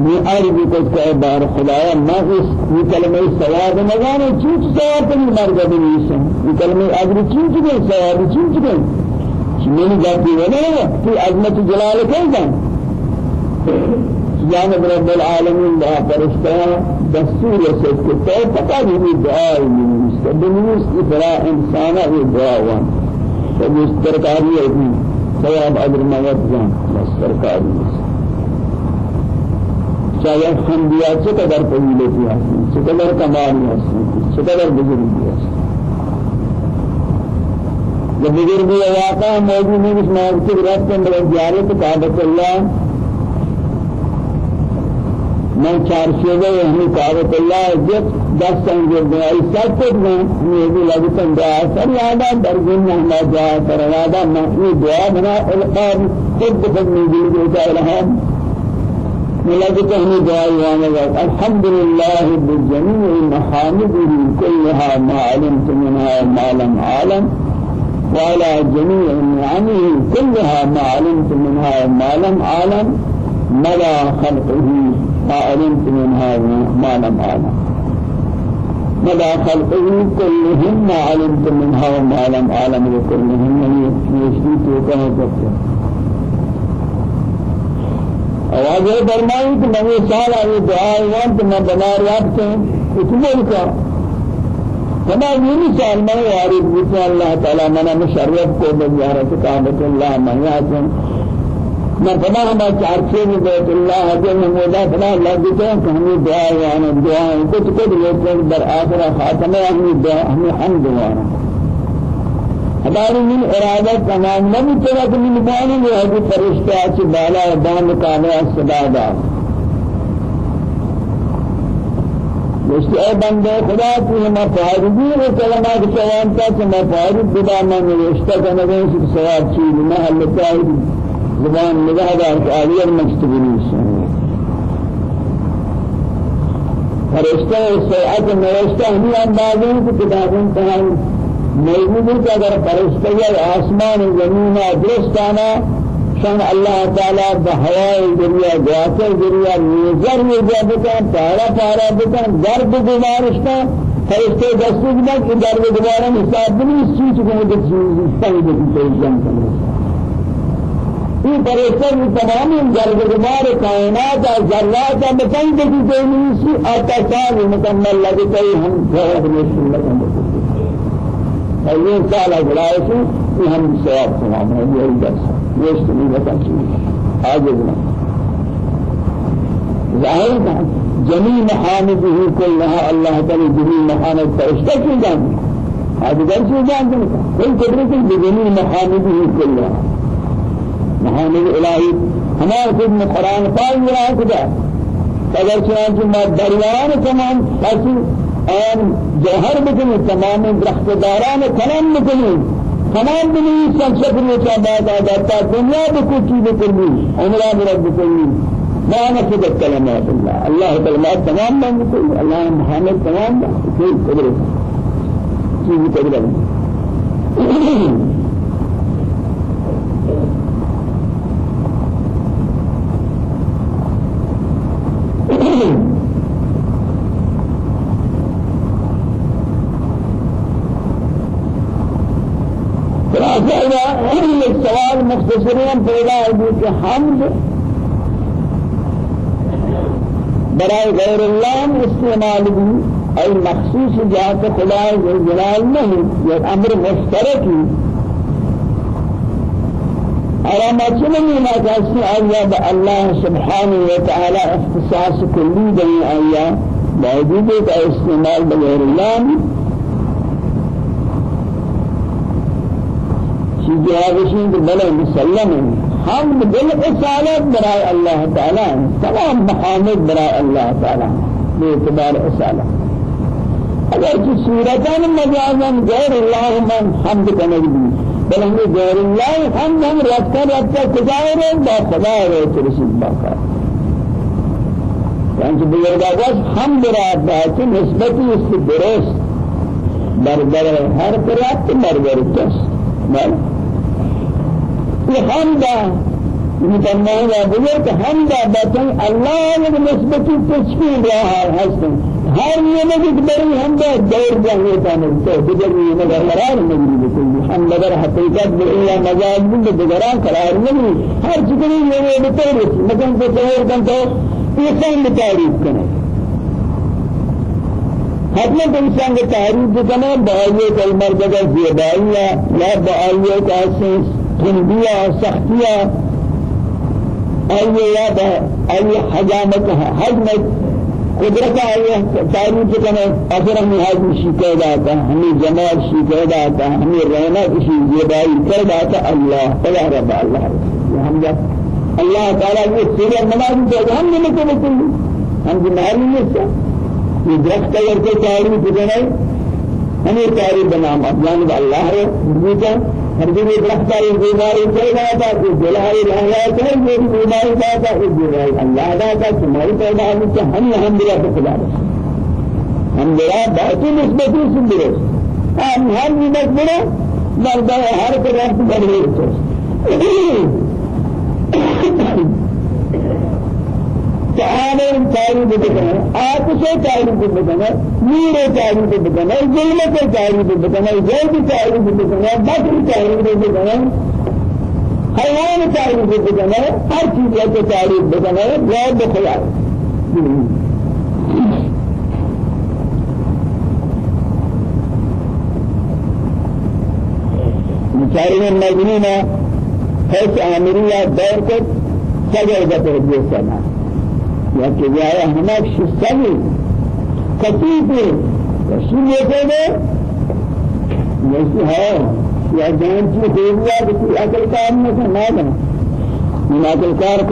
می عربی کو کہ بار خدایا ما اس یہ کلمہ ثواب نگانے چیز ثواب نہیں مرد بھی نہیں یہ کلمہ اجر چیز کے ثواب چیز کے من ذاتي ولا في عظمة جلال كيفا جانب رب العالمين لا فرشتہ دستور يسد كتاب فقط هي دعاء من مستدنيس إفراء إنسانا هي دعاء فمستركاري هي ثواب أجر ما يتزان مستركاري شاید خندیات سے قدر فضیلتی حاصل سے قدر کمالی حاصل سے قدر بزرگی حاصل بزرگ واقع موجود ہے اس موضوع کے رات کے اندر زیارت کعبۃ اللہ میں چار شعبے ہمیں کعبۃ اللہ جب دس سنگ دعا سب کو میں یہ بھی لگتا ہے سر درجن نہ جا کر یادا میں یہ دعا بنا القاب خود خود میں دل کے الہام ملك دعاء وأنا الحمد لله بالجميع محامده كلها ما علمت منها ما لم أعلم وعلى جميع نعمه كلها ما علمت منها ما لم أعلم ملا خلقه ما علمت منها ما لم أعلم مدى خلقه كلهم. ما علمت منها وما لم أعلم بكلهم يشتي توقع تبقى آواز ہے فرمائی کہ میں یہ سال آئی دعائیں وانت میں بنا ریاب سے اتنے کا فما يوني سال ما وارد بسم الله تعالى منا مشرف کو بزیارت کعبۃ اللہ میں یاتن میں فما ہم چار چھ بیت اللہ جل مولا فلا اللہ دیتے ہیں کہ ہمیں دعا وأنا دعا کچھ کچھ لیتے در آخر خاتمہ ہمیں دعا ہمیں حمد وأنا ہماری من ارادہ تمام نبی ترک من بانی ہے کہ فرشتہ اچھی بالا دان کامیا صدا دار دوست اے بندے خدا کی ہم فارغی و کلمات سوال کا کہ میں فارغ خدا میں نوشتہ کرنے سے سوال چیز نہ حل چاہیے زبان نگاہ دار کہ عالیہ مکتبی فرشتہ سیعت نوشتہ ہمیں اندازیں کہ کتابیں تمام ہے کہ اگر فرشتہ یا آسمان زمین درستانہ شان الله تعالى بهواء الدنيا جاءت الدنيا نظر يجابك پارا پارا بکن درد گزارشتا فرشتے دستور میں کہ درد دوبارہ حساب نہیں اس چیز کو مجھے چیز استعمال کی کوئی جان کرنا یہ فرشتے یہ تمام درد دوبارہ کائنات اور ذرات میں کہیں کہ کوئی نہیں سی آتا سال مکمل لگے کوئی ہم جواب نہیں سن اور یہ سال اگلائے سے ہم ثواب سنا ہے یہ درس يشتري وتنسي عاجزنا ظاهر جميع محامده كلها الله تعالى جميع محامد فاشتكي جانب هذا درس جانب كل قدرة بجميع محامده كلها. محامد إلهي ہمارے خود میں قرآن پاک رہا خدا. اگر چنانچہ ما دریان تمام خاصی آن جوہر بکنی تمام درخت داران کلام بکنی تمام شکر کا بعد آتا دنیا بکوچی بکنی. عمرہ برد بکنی. ما نفذ كلمات الله. الله كلمات تمام من بكل الله محمد تمام كل قدرة كل قدرة خلاصہ مختصرين پیدا ہے کہ حمد برای غیر اللہ استعمال بھی أي مخصوص جات خدا جلال نہیں مشترک على ما تنمي ما تأسي آية الله سبحانه وتعالى اختصاص كل دنيا آية موجودة استعمال بغير الله جوابشين بلا مسلم هم دل اصالت براء الله تعالى. تمام محامد براء الله تعالى. باعتبار اصالت اگر کی صورتان مجازن غیر اللہ من حمد کنگی. بل ہمیں غیر اللہ حمد ہم رکھتا رکھتا کجائے رہے با خدا رہے ترسید باقا یعنی بزرگ آگاز حمد رات باتی نسبتی اس کی درست. بردر ہر قرآت بردر تست بله؟ حمدا متمنى بزرگ حمدا بطن الله نے نسبت تشکیل رہا ہستن ہر یہ کہ بڑی حمدا دور جانے نہیں تو بزرگ یہ نہ قرار نہیں بکل حمد اگر حقیقت بلا مزاج من بغیر قرار نہیں ہر چیز یہ بتا رہی مگر تو اور کن تو یہ سن تعریف کرے حتما انسان کی تعریف کرنا باوی کلمہ جگہ زیبائیاں لا باوی کا سنس تندیا سختیا أي يابا أي حجامتها حجمت قدرت آئیے تعریف کرنے أثر ہمیں حاجم شی کہہ داتا ہمیں جمال کہہ داتا ہمیں رحمت شی زیبائی کہہ داتا اللہ فلا رب اللہ ہم جب اللہ تعالیٰ یہ سیرہ منازم کہہ ہم نے مکہ مکلی ہم جو معلوم ہے یہ درخت کر کے تعریف کرنے ہمیں بنام. اب جانب اللہ ہے ہر دن درخت کی بیماری چل رہا تھا کہ جلائی لہا تھا یہ بیماری کا تھا کہ جلائی اللہ کا تمہاری پیدا ہوئی کہ ہم ہم دلا تو خدا ہم دلا باقی نسبتی سے درست ہم ہر نعمت بڑا مرد ہر طرف بڑھ رہے تعالى تعريف بدنا آتش تعريف بدنا نور تعريف بدنا ظلمة تعريف بدنا زوج تعريف بدنا بكر تعريف بدنا حيوان تعريف بدنا هر چیز تعريف بدنا لا بخيال مشارين المجنون حيث عامرية دور كت سجل بطر بيسنا یا کہ جایا ہمیں شسمی کتیب رسول یہ ہے ہے یا جان کی دیویا عقل کار میں نہ نہ عقل کار